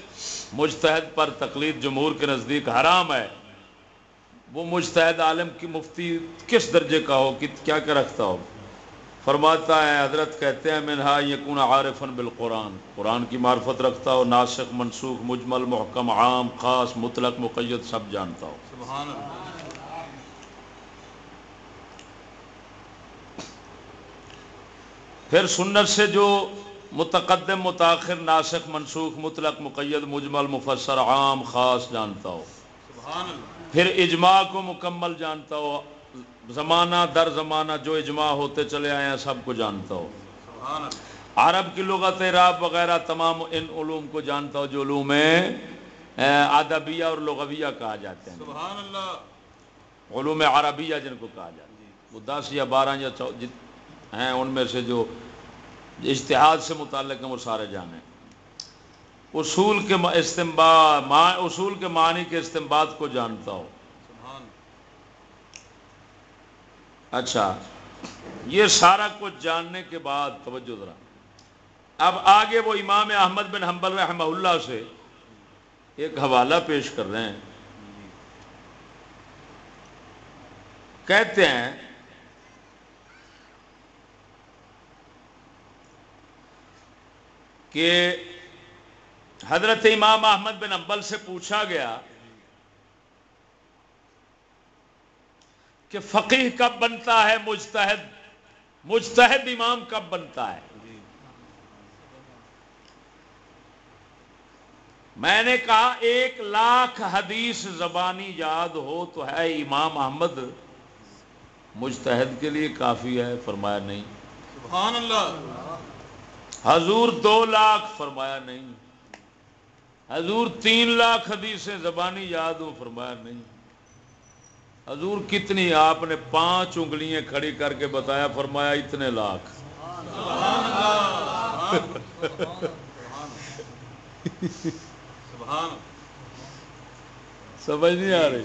مجتہد پر تقلید جمہور کے نزدیک حرام ہے وہ مجتہد عالم کی مفتی کس درجے کا ہو کیا کیا رکھتا ہو؟ فرماتا ہے حضرت کہتے ہیں منہا یکون عارفن بالقرآن۔ قرآن کی معرفت رکھتا ہو ناسخ منسوخ مجمل محکم عام خاص مطلق مقید سب جانتا ہو۔ سبحان اللہ۔ پھر سنت سے جو متقدم متاخر ناسخ منسوخ مطلق مقید مجمل مفسر عام خاص جانتا ہو۔ سبحان اللہ۔ پھر اجماع کو مکمل جانتا ہو۔ زمانہ در زمانہ جو اجماع ہوتے چلے آئے ہیں سب کو جانتا ہو۔ عرب کی لغت راب وغیرہ تمام ان علوم کو جانتا ہو جو علوم ادبیہ اور لغویہ کہا جاتے ہیں۔ سبحان اللہ۔ علوم عربیہ جن کو کہا جاتا ہے۔ وہ دس یا بارہ یا چو جت ہیں ان میں سے جو اجتہاد سے متعلق ہیں وہ سارے جانے اصول کے استمبا اصول کے معنی کے استمباد کو جانتا ہو۔ اچھا یہ سارا کچھ جاننے کے بعد، توجہ ذرا۔ اب آگے وہ امام احمد بن حنبل رحمہ اللہ سے ایک حوالہ پیش کر رہے ہیں۔ کہتے ہیں، کہ حضرت امام احمد بن امبل سے پوچھا گیا کہ فقیح کب بنتا ہے مجتہد مجتہد امام کب بنتا ہے؟ میں نے کہا ایک لاکھ حدیث زبانی یاد ہو تو ہے امام احمد۔ مجتہد کے لیے کافی ہے فرمایا نہیں۔ سبحان اللہ۔ حضور دو لاکھ فرمایا نہیں۔ حضور تین لاکھ حدیثیں زبانی یاد ہو فرمایا نہیں۔ حضور کتنی آپ نے پانچ انگلیاں کھڑی کر کے بتایا، فرمایا اتنے لاکھ۔ سبحان سمجھ نہیں آ رہی۔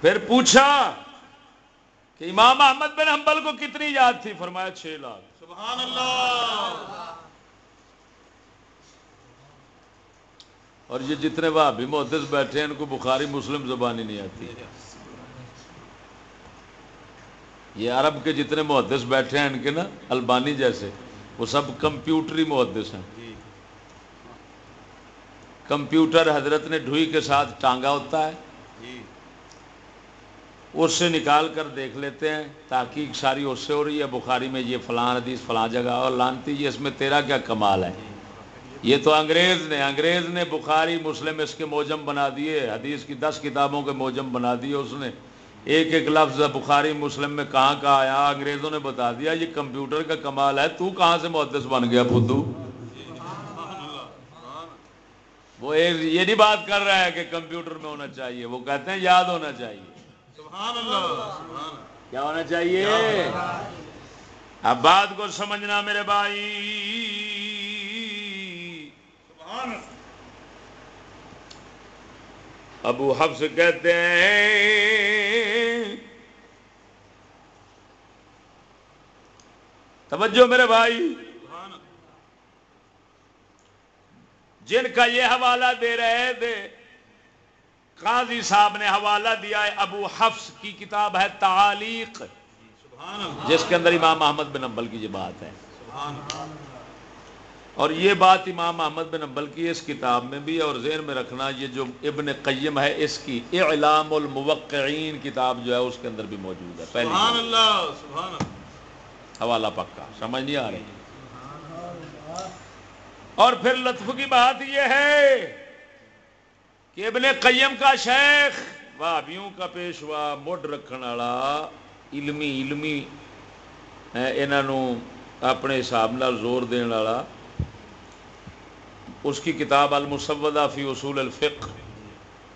پھر پوچھا کہ امام احمد بن حنبل کو کتنی یاد تھی؟ فرمایا چھ لاکھ۔ سبحان اللہ۔ اور یہ جتنے بھابی محدث بیٹھے ہیں، ان کو بخاری مسلم زبانی نہیں آتی۔ یہ عرب کے جتنے محدث بیٹھے ہیں، ان کے نا البانی جیسے، وہ سب کمپیوٹری محدث ہیں۔ کمپیوٹر حضرت نے ڈھوئی کے ساتھ ٹانگا ہوتا ہے۔ اس سے نکال کر دیکھ لیتے ہیں، تحقیق ساری اس سے ہو رہی ہے، بخاری میں یہ فلاں حدیث، فلاں جگہ، اور لانتی یہ اس میں تیرا کیا کمال ہے۔ یہ تو انگریز نے انگریز نے بخاری مسلم اس کے موجم بنا دیے حدیث کی دس کتابوں کے موجم بنا دیے اس نے۔ ایک ایک لفظ بخاری مسلم میں کہاں کہاں آیا انگریزوں نے بتا دیا یہ کمپیوٹر کا کمال ہے تو کہاں سے محدث بن گیا فدو؟ وہ یہ نہیں بات کر رہا ہے کہ کمپیوٹر میں ہونا چاہیے وہ کہتے ہیں یاد ہونا چاہیے۔ سبحان اللہ کیا ہونا چاہیے؟ اب بات کو سمجھنا میرے بھائی۔ ابو حفظ کہتے ہیں، توجہ میرے بھائی، جن کا یہ حوالہ دے رہے تھے، قاضی صاحب نے حوالہ دیا ہے، ابو حفظ کی کتاب ہے تعلیق جس کے اندر امام احمد بن امبل کی یہ بات ہے۔ سبحان اللہ۔ اور یہ بات امام احمد بن امبل کی اس کتاب میں بھی اور ذہن میں رکھنا یہ جو ابن قیم ہے اس کی اعلام الموقعین کتاب جو ہے اس کے اندر بھی موجود ہے پہلی سبحان۔ اللہ سبحان اللہ۔ حوالہ پکا سمجھ نہیں آ رہی۔ اور پھر لطف کی بات یہ ہے کہ ابن قیم کا شیخ بھابیوں کا پیشوا مڈ رکھن والا علمی علمی انہوں اپنے حساب نال زور دین والا اس کی کتاب المسودہ فی اصول الفقہ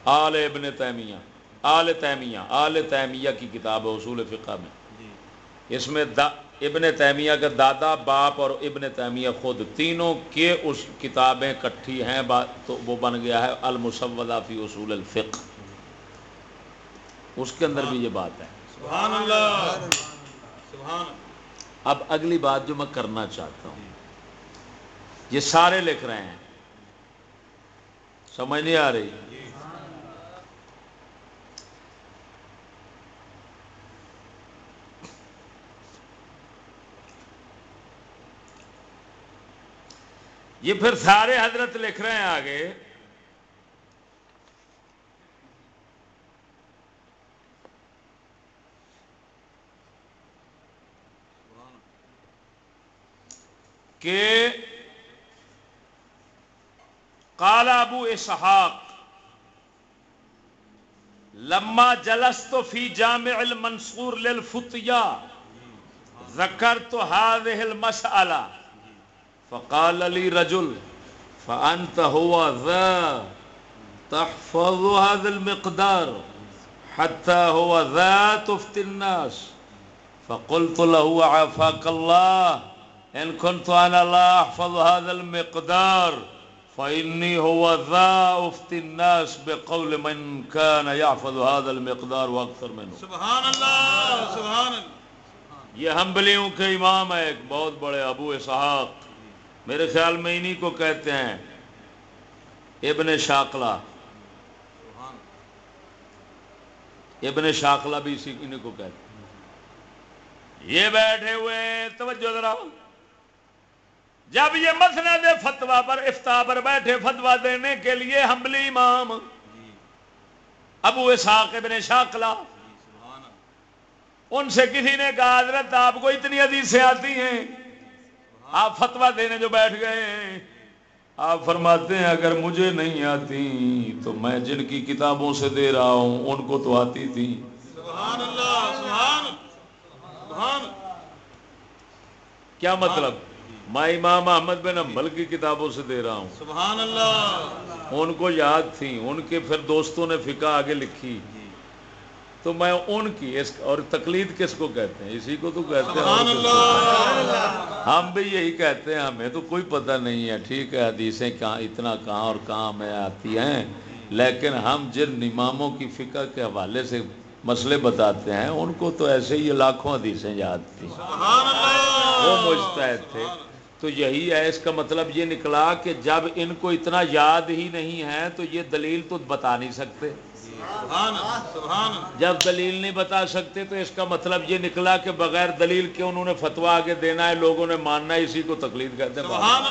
آل ابن تیمیہ آل تیمیہ آل تیمیہ کی کتاب ہے اصول فقہ میں۔ جی۔ اس میں دا ابن تیمیہ کا دادا باپ اور ابن تیمیہ خود تینوں کے اس کتابیں کٹھی ہیں تو وہ بن گیا ہے المسودہ فی اصول الفقہ۔ اس کے اندر بھی یہ بات ہے۔ سبحان اللہ۔ سبحان اللہ۔ اب اگلی بات جو میں کرنا چاہتا ہوں یہ سارے لکھ رہے ہیں۔ سمجھ نہیں آ رہی۔ یہ پھر سارے حضرت لکھ رہے ہیں آگے۔ کہ قال ابو اسحاق، لما جلست فی جامع المنصور للفتیا ذکرت هذه المسألة فقال لي رجل فأنت هو ذا، تحفظ هذا المقدار، حتى هو ذا تفتي الناس، فقلت له عافاك الله ان كنت انا لا احفظ هذا المقدار فاني هو ذا افتي الناس بقول من كان يحفظ هذا المقدار واكثر منه. سبحان اللہ سبحان اللہ یہ ہمبلیوں کے امام ہے ایک بہت بڑے ابو اسحاق۔ میرے خیال میں انہی کو کہتے ہیں ابن سبحان ابن شاکلہ بھی اسی انہی کو کہتے ہیں۔ یہ بیٹھے ہوئے توجہ ذرا۔ جب یہ مسند فتوا پر افتا پر بیٹھے فتوا دینے کے لیے حملی امام ابو اسحاق ابن اللہ ان سے کسی نے کہا حضرت آپ کو اتنی حدیثیں آتی ہیں آپ فتوا دینے جو بیٹھ گئے ہیں آپ فرماتے ہیں اگر مجھے نہیں آتی تو میں جن کی کتابوں سے دے رہا ہوں ان کو تو آتی تھی۔ سبحان اللہ سبحان سبحان کیا مطلب؟ میں امام احمد بن حنبل کی کتابوں سے دے رہا ہوں۔ سبحان اللہ۔ ان کو یاد تھی ان کے پھر دوستوں نے فقہ آگے لکھی۔ تو میں ان کی اس اور تقلید کس کو کہتے ہیں؟ اسی کو تو کہتے ہیں۔ ہم بھی یہی کہتے ہیں ہمیں تو کوئی پتہ نہیں ہے ٹھیک ہے حدیثیں کہاں اتنا کہاں اور کہاں میں آتی ہیں۔ لیکن ہم جن اماموں کی فقہ کے حوالے سے مسئلے بتاتے ہیں ان کو تو ایسے ہی لاکھوں حدیثیں یاد اللہ۔ وہ مجتہد تھے۔ تو یہی ہے اس کا مطلب یہ نکلا کہ جب ان کو اتنا یاد ہی نہیں ہے تو یہ دلیل تو بتا نہیں سکتے۔ جب دلیل نہیں بتا سکتے تو اس کا مطلب یہ نکلا کہ بغیر دلیل کے انہوں نے فتوا آگے دینا ہے لوگوں نے ماننا ہے اسی کو تقلید سبحان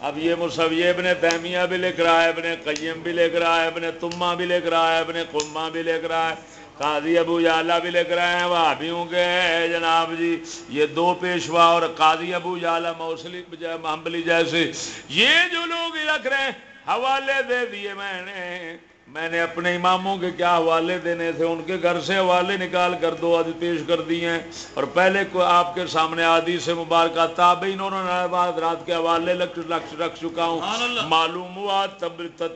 اب یہ مصوی ابن تیمیہ بھی لکھ رہا ہے ابن قیم بھی لکھ رہا ہے ابن تمہ بھی لکھ رہا ہے ابن قمہ بھی لکھ رہا ہے۔ قاضی ابو جالا بھی لکھ رہے ہیں وہابیوں کے جناب جی یہ دو پیشوا اور قاضی ابو جالا موسلی محمبلی جیسے۔ یہ جو لوگ رکھ رہے ہیں، حوالے دے دیے میں نے۔ میں نے اپنے اماموں کے کیا حوالے دینے تھے؟ ان کے گھر سے حوالے نکال کر دو آدھ پیش کر دیے ہیں۔ اور پہلے کو آپ کے سامنے آدھی سے مبارکہ تابعین انہوں نے بعد رات کے حوالے لکھ رکھ رکھ چکا ہوں۔ معلوم ہوا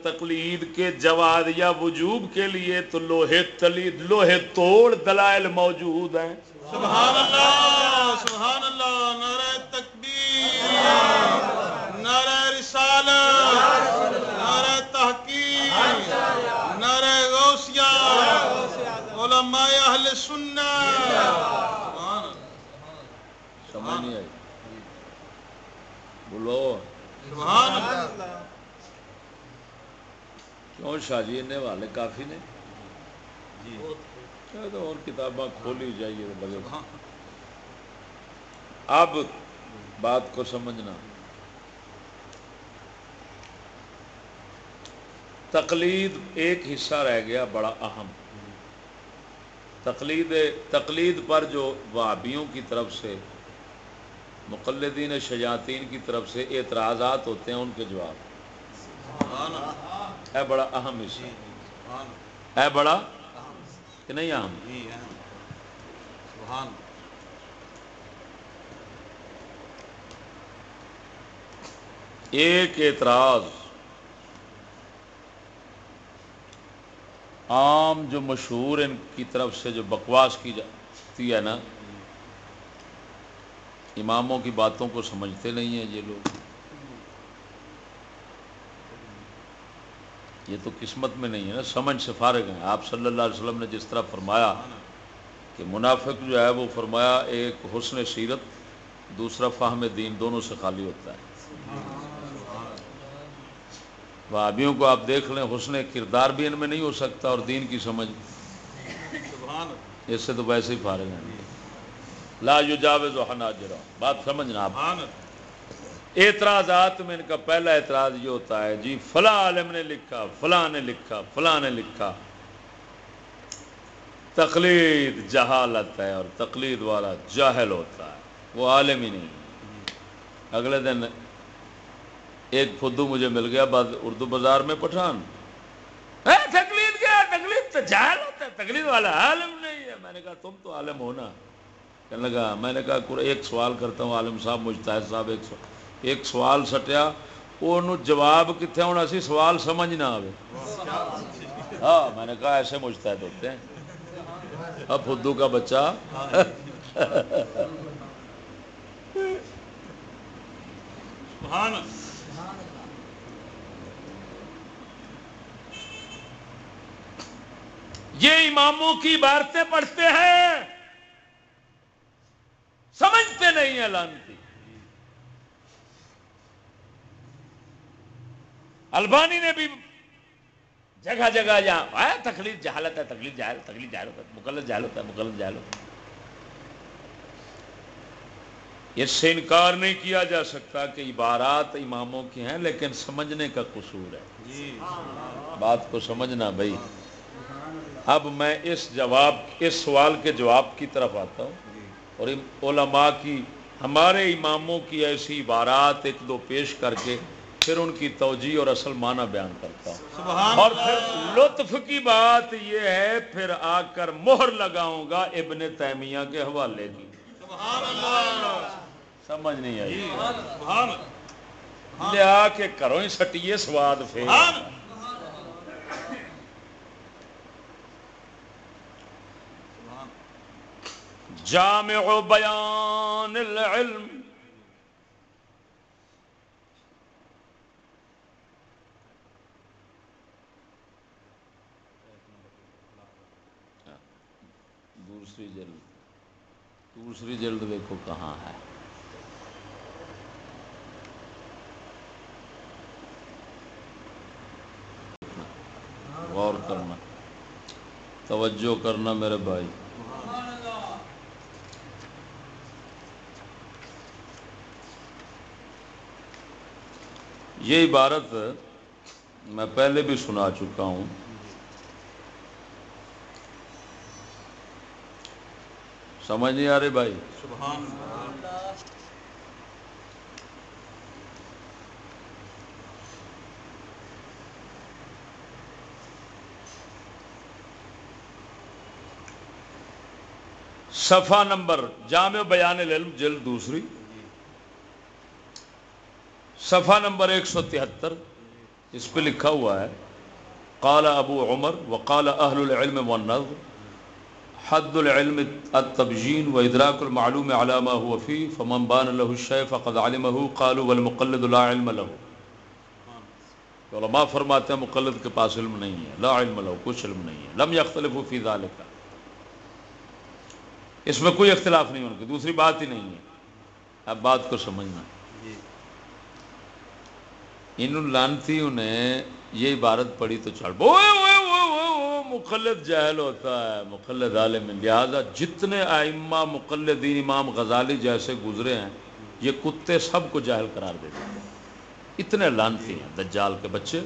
تقلید کے جواد یا وجوب کے لیے تو لوہے تلید لوہے توڑ دلائل موجود ہیں۔ سبحان اللہ سبحان اللہ نعرہ تکبیر نعرہ رسالت نعرہ تحقیق۔ نعرہ غوثیہ۔ علماء اہل سنت سبحان اللہ۔ سمجھ نہیں آئی۔ بولو۔ سبحان اللہ۔ کیوں شاہ جی نے والے کافی نے؟ جی۔ تو اور کتاباں کھولی جائیے۔ اب بات کو سمجھنا۔ تقلید ایک حصہ رہ گیا بڑا اہم۔ تقلید تقلید پر جو وابیوں کی طرف سے مقلدین شیاطین کی طرف سے اعتراضات ہوتے ہیں ان کے جواب۔ ہے بڑا اہم حصہ۔ اللہ۔ ہے بڑا کہ نہیں اہم؟ جی ایک اعتراض۔ عام جو مشہور ان کی طرف سے جو بکواس کی جاتی ہے نا، اماموں کی باتوں کو سمجھتے نہیں ہیں یہ لوگ۔ یہ تو قسمت میں نہیں ہے نا، سمجھ سے فارغ ہیں۔ آپ صلی اللہ علیہ وسلم نے جس طرح فرمایا کہ منافق جو ہے وہ فرمایا ایک حسن سیرت، دوسرا فہم دین دونوں سے خالی ہوتا ہے۔ وہابیوں کو آپ دیکھ لیں حسن کردار بھی ان میں نہیں ہو سکتا اور دین کی سمجھ۔ اس سے تو ویسے ہی فارغ ہیں۔ لا یجاوز حناجرہ۔ بات سمجھنا آپ۔ اعتراضات میں ان کا پہلا اعتراض یہ ہوتا ہے جی فلاں عالم نے لکھا فلاں نے لکھا فلاں نے لکھا۔ تقلید جہالت ہے اور تقلید والا جاہل ہوتا ہے وہ عالم ہی نہیں۔ اگلے دن ایک فدو مجھے مل گیا، بعد اردو بازار میں پٹھان۔ اے تقلید کیا؟ تقلید تو جاہل ہوتا ہے تقلید والا عالم نہیں ہے۔ میں نے کہا، تم تو عالم ہو نا۔ کہنے لگا، میں نے کہا ایک سوال کرتا ہوں، عالم صاحب، مجتہد صاحب، ایک سوال ایک سوال سٹیا۔ وہ جواب کتنے ہونا سی؟ سوال سمجھ نہ آئے ہاں میں نے کہا، ایسے مجتہد ہوتے ہیں۔ اب فدو کا بچہ۔ سبحان اللہ۔ یہ اماموں کی عبارتیں پڑھتے ہیں۔ سمجھتے نہیں ہیں لانتی البانی نے بھی جگہ جگہ جہاں تکلیف جہالت ہے تکلیف جہل تکلیف جہل ہوتا ہے مقلد جہل ہوتا ہے مقلد جہل ہوتا ہے اس سے انکار نہیں کیا جا سکتا کہ عبارات اماموں کی ہیں لیکن سمجھنے کا قصور ہے۔ جی۔ بات کو سمجھنا بھائی۔ اب میں اس جواب اس سوال کے جواب کی طرف آتا ہوں۔ اور علماء کی ہمارے اماموں کی ایسی عبارات ایک دو پیش کر کے پھر ان کی توجہ اور اصل معنی بیان کرتا ہوں۔ سبحان اور پھر لطف کی بات یہ ہے پھر آ کر مہر لگاؤں گا ابن تیمیہ کے حوالے کی۔ سبحان اللہ۔ سمجھ نہیں آئی۔ لیا کے کرو ہی سٹیے سواد پھر سبحان سبحان جامع بیان العلم۔ دوسری جلد دوسری جلد دیکھو کہاں ہے۔ غور کرنا، توجہ کرنا میرے بھائی۔ یہ عبارت میں پہلے بھی سنا چکا ہوں۔ سمجھ نہیں آ رہی بھائی؟ سبحان صفحہ نمبر، جامع بیان العلم، جلد دوسری۔ صفحہ نمبر ایک سو تہتر، اس پہ لکھا ہوا ہے، قال ابو عمر وقال اہل العلم والنظر، حد العلم التبجین و ادراک المعلوم علامہ هو فی فمن بان له الشیء فقد علمه، قالوا والمقلد لا علم له. علماء فرماتے ہیں مقلد کے پاس علم نہیں ہے، لا علم له، کچھ علم نہیں ہے، لم يختلف فی ذلك اس میں کوئی اختلاف نہیں ان کی، دوسری بات ہی نہیں ہے، اب بات کو سمجھنا جی۔ ان لانتیوں نے یہ عبارت پڑھی تو چڑھ اوے اوے مقلد جاہل ہوتا ہے مقلد عالم لہذا جتنے ائمہ مقلدین امام غزالی جیسے گزرے ہیں، یہ کتے سب کو جاہل قرار دیتے ہیں۔ اتنے لانتی ہیں، دجال کے بچے۔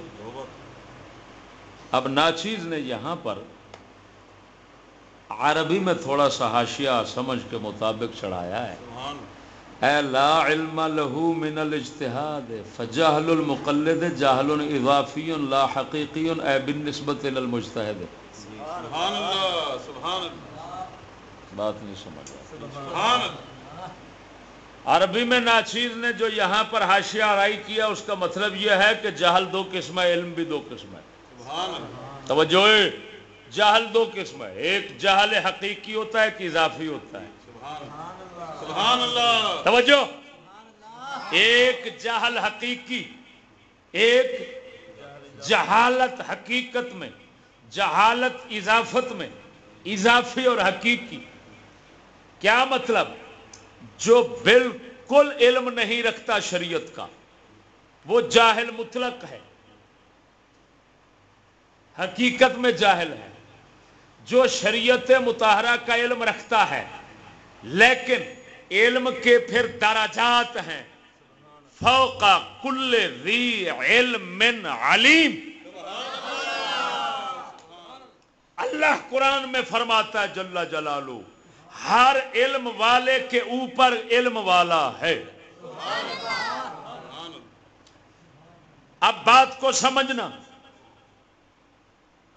اب ناچیز نے یہاں پر عربی میں تھوڑا سا حاشیہ سمجھ کے مطابق چڑھایا ہے۔ سبحان اے لا علم له من الاجتهاد فجهل المقلد جهل اضافي لا حقيقي اي بالنسبه الى المجتهد سبحان اللہ سبحان اللہ۔ بات نہیں سمجھ سبحان اللہ۔ عربی میں ناچیز نے جو یہاں پر حاشیہ آرائی کیا اس کا مطلب یہ ہے کہ جہل دو قسم ہے علم بھی دو قسم ہے سبحان اللہ۔ توجہ جہل دو قسم ہے ایک جہل حقیقی ہوتا ہے کہ اضافی ہوتا ہے۔ سبحان اللہ۔ سبحان اللہ۔ توجہ۔ ایک جہل حقیقی ایک جہالت حقیقت میں جہالت اضافت میں اضافی اور حقیقی۔ کیا مطلب؟ جو بالکل علم نہیں رکھتا شریعت کا وہ جاہل مطلق ہے۔ حقیقت میں جاہل ہے۔ جو شریعت متحرہ کا علم رکھتا ہے لیکن علم کے پھر درجات ہیں۔ فوق کل ذی علم من علیم۔ اللہ قرآن میں فرماتا ہے جل جلالو ہر علم والے کے اوپر علم والا ہے۔ اب بات کو سمجھنا،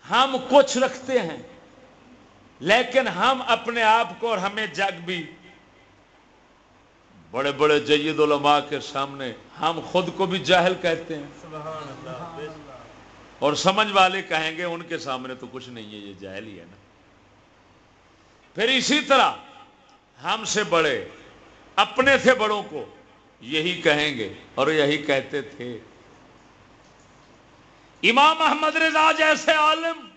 ہم کچھ رکھتے ہیں، لیکن ہم اپنے آپ کو اور ہمیں جگ بھی بڑے بڑے جید علماء کے سامنے ہم خود کو بھی جاہل کہتے ہیں۔ اور سمجھ والے کہیں گے ان کے سامنے تو کچھ نہیں ہے، یہ جاہل ہی ہے نا۔ پھر اسی طرح ہم سے بڑے، اپنے سے بڑوں کو یہی کہیں گے اور یہی کہتے تھے۔ امام احمد رضا جیسے عالم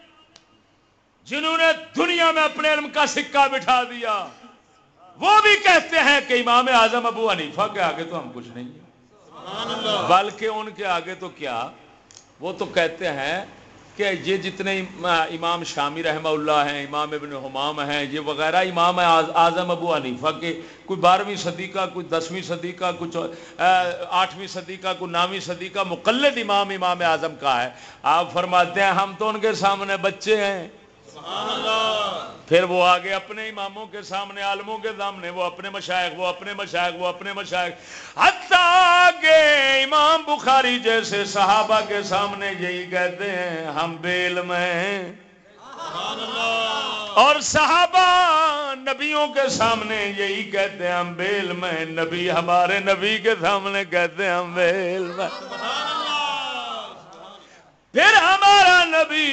جنہوں نے دنیا میں اپنے علم کا سکہ بٹھا دیا۔ وہ بھی کہتے ہیں کہ امام اعظم ابو حنیفہ کے آگے تو ہم کچھ نہیں بلکہ ان کے آگے تو کیا؟ وہ تو کہتے ہیں کہ یہ جتنے امام شامی رحمہ اللہ ہیں امام ابن حمام ہیں یہ وغیرہ امام اعظم ابو حنیفہ کے کوئی بارہویں صدی کا کوئی دسویں صدی کا کچھ آٹھویں صدی کا کوئی نامی صدی کا مقلد امام امام اعظم کا ہے۔ آپ فرماتے ہیں ہم تو ان کے سامنے بچے ہیں۔ پھر وہ آگے اپنے اماموں کے سامنے، عالموں کے سامنے، وہ اپنے مشائق، وہ اپنے مشائق، وہ اپنے مشائق۔ آگے امام بخاری جیسے صحابہ کے سامنے یہی کہتے ہیں، ہم بیل میں اور صحابہ نبیوں کے سامنے یہی کہتے ہیں، ہم بیل میں نبی ہمارے نبی کے سامنے کہتے ہیں، ہم بیل میں پھر ہمارا نبی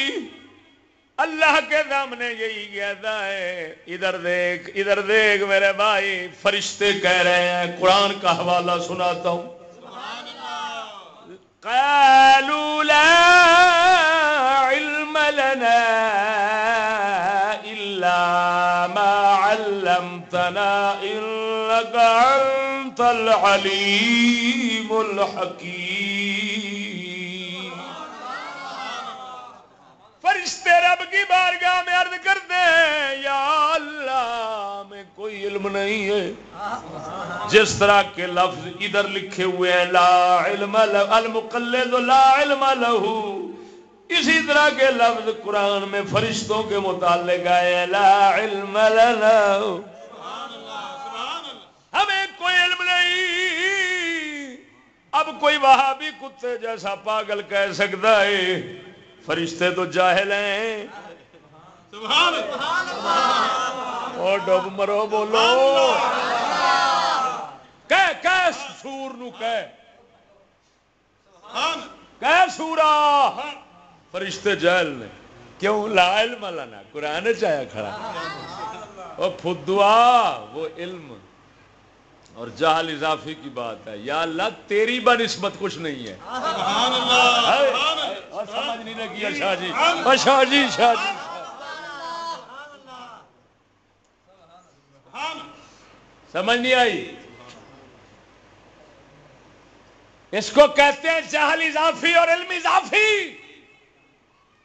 اللہ کے سامنے یہی کہتا ہے، ادھر دیکھ ادھر دیکھ میرے بھائی، فرشتے کہہ رہے ہیں، قرآن کا حوالہ سناتا ہوں۔ قالوا لا علم لنا إلا ما علمتنا إنك أنت العليم الحكيم۔ فرشتے رب کی بارگاہ میں عرض کرتے ہیں، یا اللہ، میں کوئی علم نہیں ہے۔ جس طرح کے لفظ ادھر لکھے ہوئے ہیں، لا علم المقلد لا علم لہو اسی طرح کے لفظ قرآن میں فرشتوں کے متعلق آئے لا علم لنا ہمیں کوئی علم نہیں۔ اب کوئی وہاں بھی کتے جیسا پاگل کہہ سکتا ہے فرشتے تو جاہل ہیں۔ اور ڈب مرو بولو۔ سور نو کہ۔ سورا۔ فرشتے جہل نے۔ کیوں؟ لا علم لانا قرآن چایا کھڑا۔ وہ فدوا وہ علم۔ اور جہل اضافی کی بات ہے۔ یا اللہ تیری بہ نسبت کچھ نہیں ہے۔ سمجھ نہیں لگی شاہ جی۔ شاہ جی شاہ جی۔ سمجھ نہیں آئی؟ اس کو کہتے ہیں جہل اضافی اور علم اضافی۔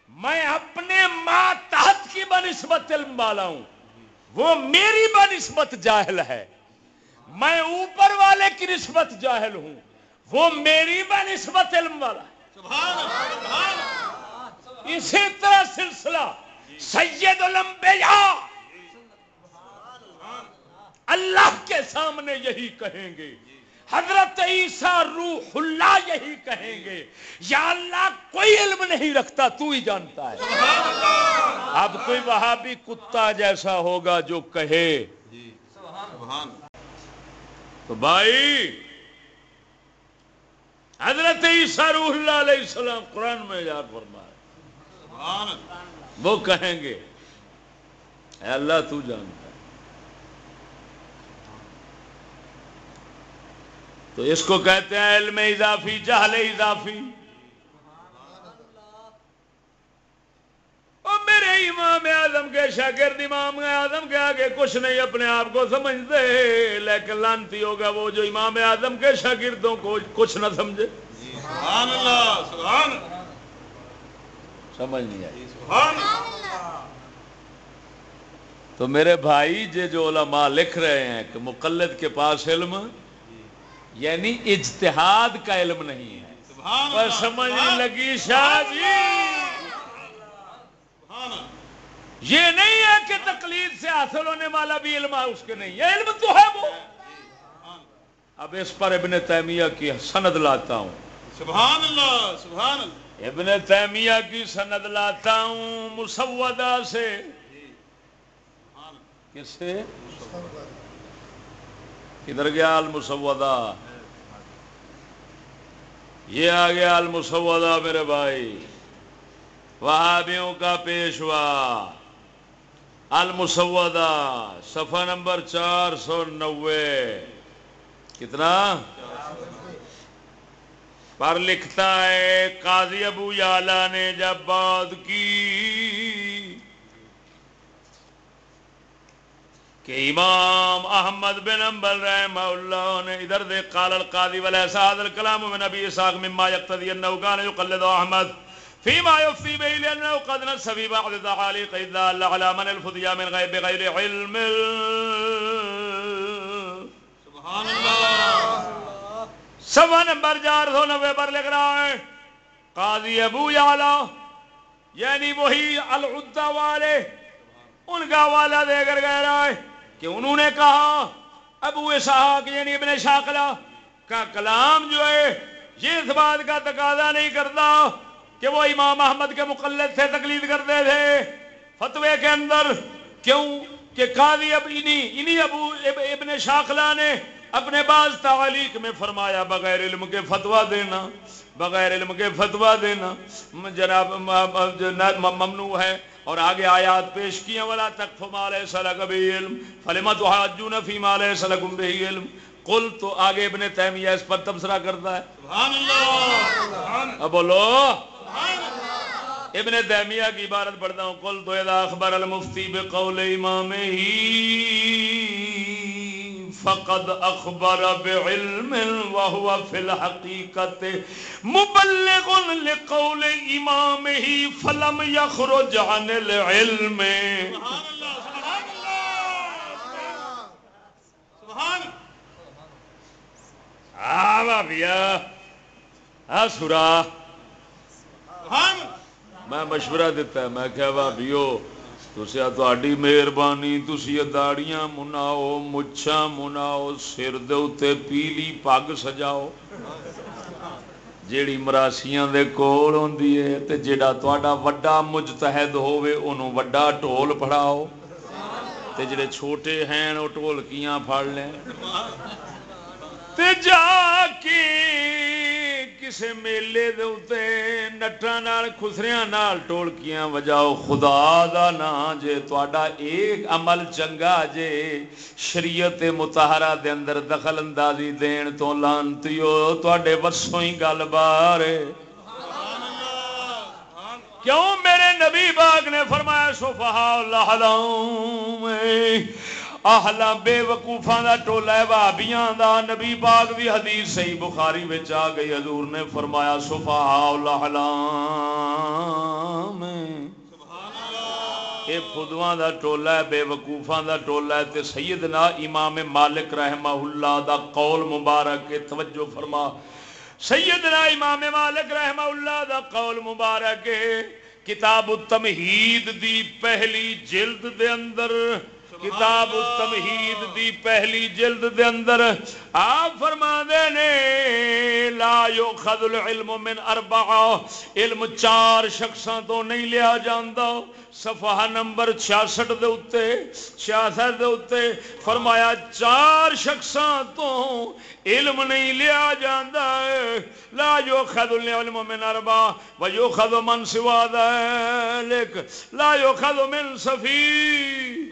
میں اپنے ماں تحت کی بنسبت علم والا ہوں۔ وہ میری بنسبت جاہل ہے۔ میں اوپر والے کی نسبت جاہل ہوں۔ وہ میری بہ نسبت علم والا۔ اسی طرح سلسلہ سید الانبیاء۔ اللہ کے سامنے یہی کہیں گے۔ حضرت عیسیٰ روح اللہ یہی کہیں گے۔ یا اللہ، کوئی علم نہیں رکھتا، تو ہی جانتا ہے۔ اب کوئی وہاں بھی کتا جیسا ہوگا جو کہے۔ جی، تو بھائی، حضرت عیسیٰ روح اللہ علیہ السلام قرآن میں یاد فرمایا وہ کہیں گے، اے اللہ تو جانتا ہے۔ تو اس کو کہتے ہیں علم اضافی، جہل اضافی۔ میرے امام اعظم کے شاگرد امام اعظم کے آگے کچھ نہیں اپنے آپ کو سمجھتے لیکن لانتی ہوگا وہ جو امام اعظم کے شاگردوں کو کچھ نہ سمجھے۔ سبحان اللہ سبحان سمجھ نہیں آئی۔ تو میرے بھائی جے جو علماء لکھ رہے ہیں کہ مقلد کے پاس علم یعنی اجتہاد کا علم نہیں ہے۔ سمجھ لگی شاہ جی۔ یہ نہیں ہے کہ تقلید سے حاصل ہونے والا بھی علم ہے اس کے نہیں۔ یہ علم تو ہے وہ۔ اب اس پر ابن تیمیہ کی سند لاتا ہوں۔ سبحان اللہ سبحان اللہ۔ ابن تیمیہ کی سند لاتا ہوں مسودہ سے۔ کس سے؟ کدھر گیا المسودہ؟ یہ آ گیا المسودہ میرے بھائی۔ وہابیوں کا پیشوا المسودہ، صفحہ نمبر چار سو نوے۔ کتنا؟ پر لکھتا ہے، قاضی ابو یالا نے جب بات کی کہ امام احمد بن امبل رحمہ اللہ نے ادھر دے قال القاضی، ولا سعد الكلام من ابي اسحاق مما يقتضي انه كان يقلد احمد فيما يفتي به لانه قد نسب بعض تعاليق اذا على من الفضيا من غير بغير علم. سبحان اللہ سوا نمبر چار سو نبے پر لکھ رہا ہے۔ قاضی ابو یالا یعنی وہی العدہ والے ان کا والا دے کر گہ رہا ہے کہ انہوں نے کہا ابو اسحاق یعنی ابن شاکلہ کا کلام جو ہے یہ اس بات کا تقاضا نہیں کرتا کہ وہ امام احمد کے مقلد سے تقلید کرتے تھے۔ فتوے کے اندر کیوں کہ قاضی اب انہی انہی ابو ابن شاخلہ نے اپنے بعض تعلیق میں فرمایا بغیر علم کے فتوا دینا بغیر علم کے فتوا دینا۔ جناب ممنوع ہے اور آگے آیات پیش کیا والا تک فمال سلک بھی علم فلمت حاجون فی مال سلکم بھی علم قل تو آگے ابن تیمیہ اس پر تبصرہ کرتا ہے۔ سبحان اللہ! اب بولو۔ ابن تیمیہ کی عبارت پڑھتا ہوں، قل تو اذا اخبر المفتی بقول امام ہی فقد اخبر بعلم وهو في الحقيقه مبلغ لقول امامه فلم يخرج عن العلم۔ سبحان اللہ۔ سبحان اللہ۔ سبحان ہاں بھیا ہاں سورا سبحان میں مشورہ دیتا ہے، میں کہا بھابیو تھی مہربانی تھی داڑیاں مناؤ مچھا مناؤ، سر دے اوتے پیلی پگ سجاؤ۔ جیڑی مراسیاں دے کول ہوندی ہے تے جیڑا تہاڈا وڈا مجتہد ہوے اونوں وڈا ٹول پڑھاؤ تے جڑے چھوٹے ہیں، او ٹولکیاں پھڑ لیں۔ تے جا کے کسے میلے دے اتے نٹاں نال، خسریاں نال ٹولکیاں، وجاؤ خدا دا نا جے تہاڈا ایک عمل چنگا جے، شریعت متحرہ دے اندر دخل اندازی دین تو لانتیو تہاڈے وسوں ہی گل بار۔ کیوں میرے نبی باغ نے فرمایا سفہا اللہ اہلا بے وقوفاں دا ٹولا ہے بھابیاں دا، نبی پاک دی حدیث صحیح بخاری وچ آ گئی، حضور نے فرمایا صفاء الاحلام اے فدواں دا ٹولا ہے بے وقوفاں دا ٹولا ہے تے سیدنا امام مالک رحمہ اللہ دا قول مبارک کے توجہ فرما۔ سیدنا امام مالک رحمہ اللہ دا قول مبارک، کتاب التمہید دی پہلی جلد دے اندر کتاب التمہید دی پہلی جلد دے اندر آپ فرما دے نے، لا یوخذ العلم من اربع علم چار شخصاں تو نہیں لیا جاندا، صفحہ نمبر 66 دے اوتے 66 دے اوتے فرمایا چار شخصاں تو علم نہیں لیا جاندا، لا یوخذ العلم من اربع و یوخذ من سوا ذلك لا یوخذ من سفی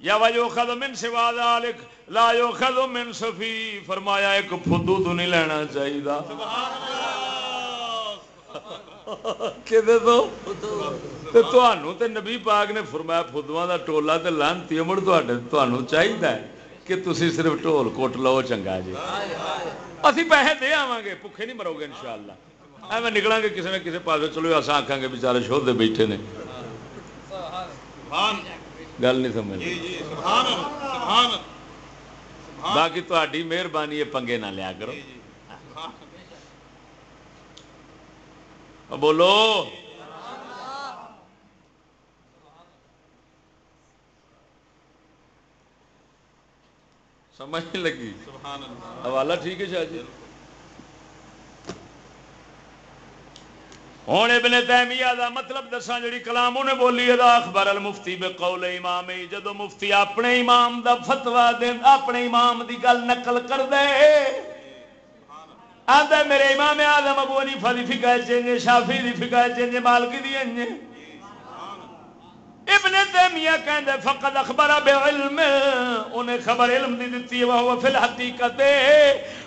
یا وجو خد من سوا ذالک، لا یو خد من صفی۔ فرمایا ایک فدو تو نہیں لینا چاہیے تے نبی پاک نے فرمایا فدواں دا ٹولا تے لانتی مڑ تانوں چاہیے کہ تسی صرف ٹول کوٹ لو چنگا جی۔ اسی پیسے دے آواں گے بھوکے نہیں مرو گے انشاءاللہ۔ ایویں نکلاں گے کسی نہ کسی پاسے، چلو اساں آکھاں گے بیچارے شوہ دے بیٹھے نے۔ گل نہیں سمجھ جی جی باقی تہاڈی مہربانی ہے پنگے نہ لیا کرو۔ جی بولو۔ سمجھ لگی۔ حوالہ ٹھیک ہے شاہ جی؟ ہوں ابن تیمیہ دا مطلب دساں جڑی کلام انہیں بولی ہے اخبار المفتی بے قول امام جدو مفتی اپنے امام دا فتوا دے، اپنے امام دی گل نقل کر دے۔ آدھا میرے امام آدم ابو حنیفہ دی فقہ چینجے شافی دی فقہ چینجے مالکی دی انجے ابن تیمیہ کہندے فقط اخبر بعلم۔ انہیں خبر علم دی دیتی ہے وہ فی الحقیقت۔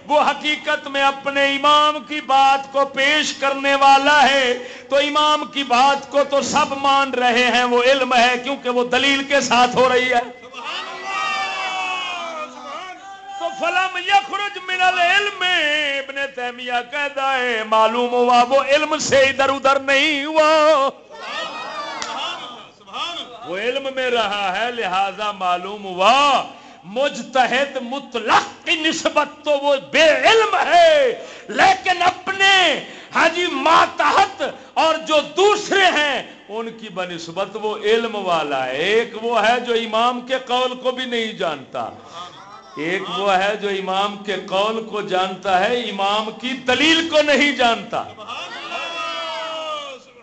وہ حقیقت میں اپنے امام کی بات کو پیش کرنے والا ہے۔ تو امام کی بات کو تو سب مان رہے ہیں، وہ علم ہے، کیونکہ وہ دلیل کے ساتھ ہو رہی ہے۔ تو فلم یخرج من العلم۔ ابن تیمیہ کہتا ہے، معلوم ہوا وہ علم سے ادھر ادھر نہیں ہوا سبحان اللہ سبحان اللہ وہ علم میں رہا ہے، لہذا معلوم ہوا، مجتہد مطلق کی نسبت تو وہ بے علم ہے۔ لیکن اپنے حاجی ماتحت اور جو دوسرے ہیں، ان کی بنسبت وہ علم والا ہے۔ ایک وہ ہے جو امام کے قول کو بھی نہیں جانتا۔ ایک وہ ہے جو امام کے قول کو جانتا ہے، امام کی دلیل کو نہیں جانتا۔ سبحان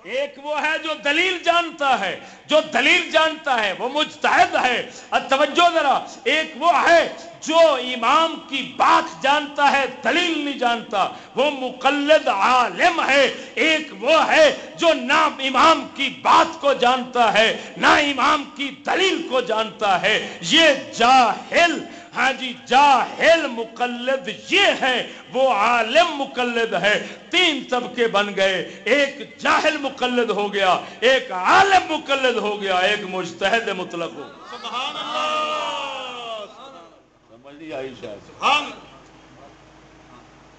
ایک وہ ہے جو دلیل جانتا ہے، جو دلیل جانتا ہے، وہ مجتہد ہے۔ توجہ ذرا، ایک وہ ہے جو امام کی بات جانتا ہے، دلیل نہیں جانتا، وہ مقلد عالم ہے۔ ایک وہ ہے جو نہ امام کی بات کو جانتا ہے، نہ امام کی دلیل کو جانتا ہے۔ یہ جاہل ہاں جی جاہل مقلد یہ ہے وہ عالم مقلد ہے۔ تین طبقے بن گئے ایک جاہل مقلد ہو گیا ایک عالم مقلد ہو گیا ایک مجتہد مطلق ہو۔ سبحان اللہ۔ سمجھ نہیں آئی شاید سبحان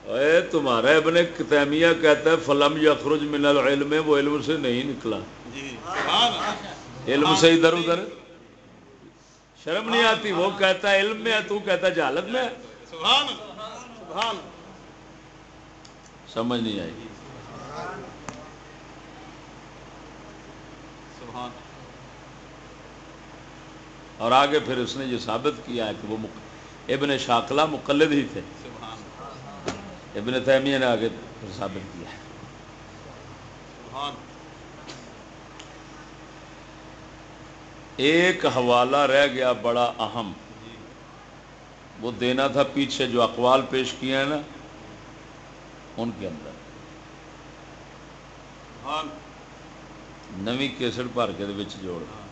اے تمہارا ابن تیمیہ کہتا ہے فلم یخرج من العلم وہ علم سے نہیں نکلا۔ جی علم سے ادھر ادھر۔ شرم نہیں آتی وہ کہتا ہے علم میں ہے تو کہتا ہے جہالت میں ہے۔ سبحان سمجھ نہیں آئی۔ سبحان اور آگے پھر اس نے یہ ثابت کیا ہے کہ وہ مق- ابن شاکلہ مقلد ہی تھے۔ سبحان ابن تیمیہ نے آگے پھر ثابت کیا ہے۔ سبحان ایک حوالہ رہ گیا بڑا اہم۔ وہ دینا تھا پیچھے جو اقوال پیش کیے ہیں نا ان کے اندر۔ سبحان نوی کیسٹ بھر کے جوڑ۔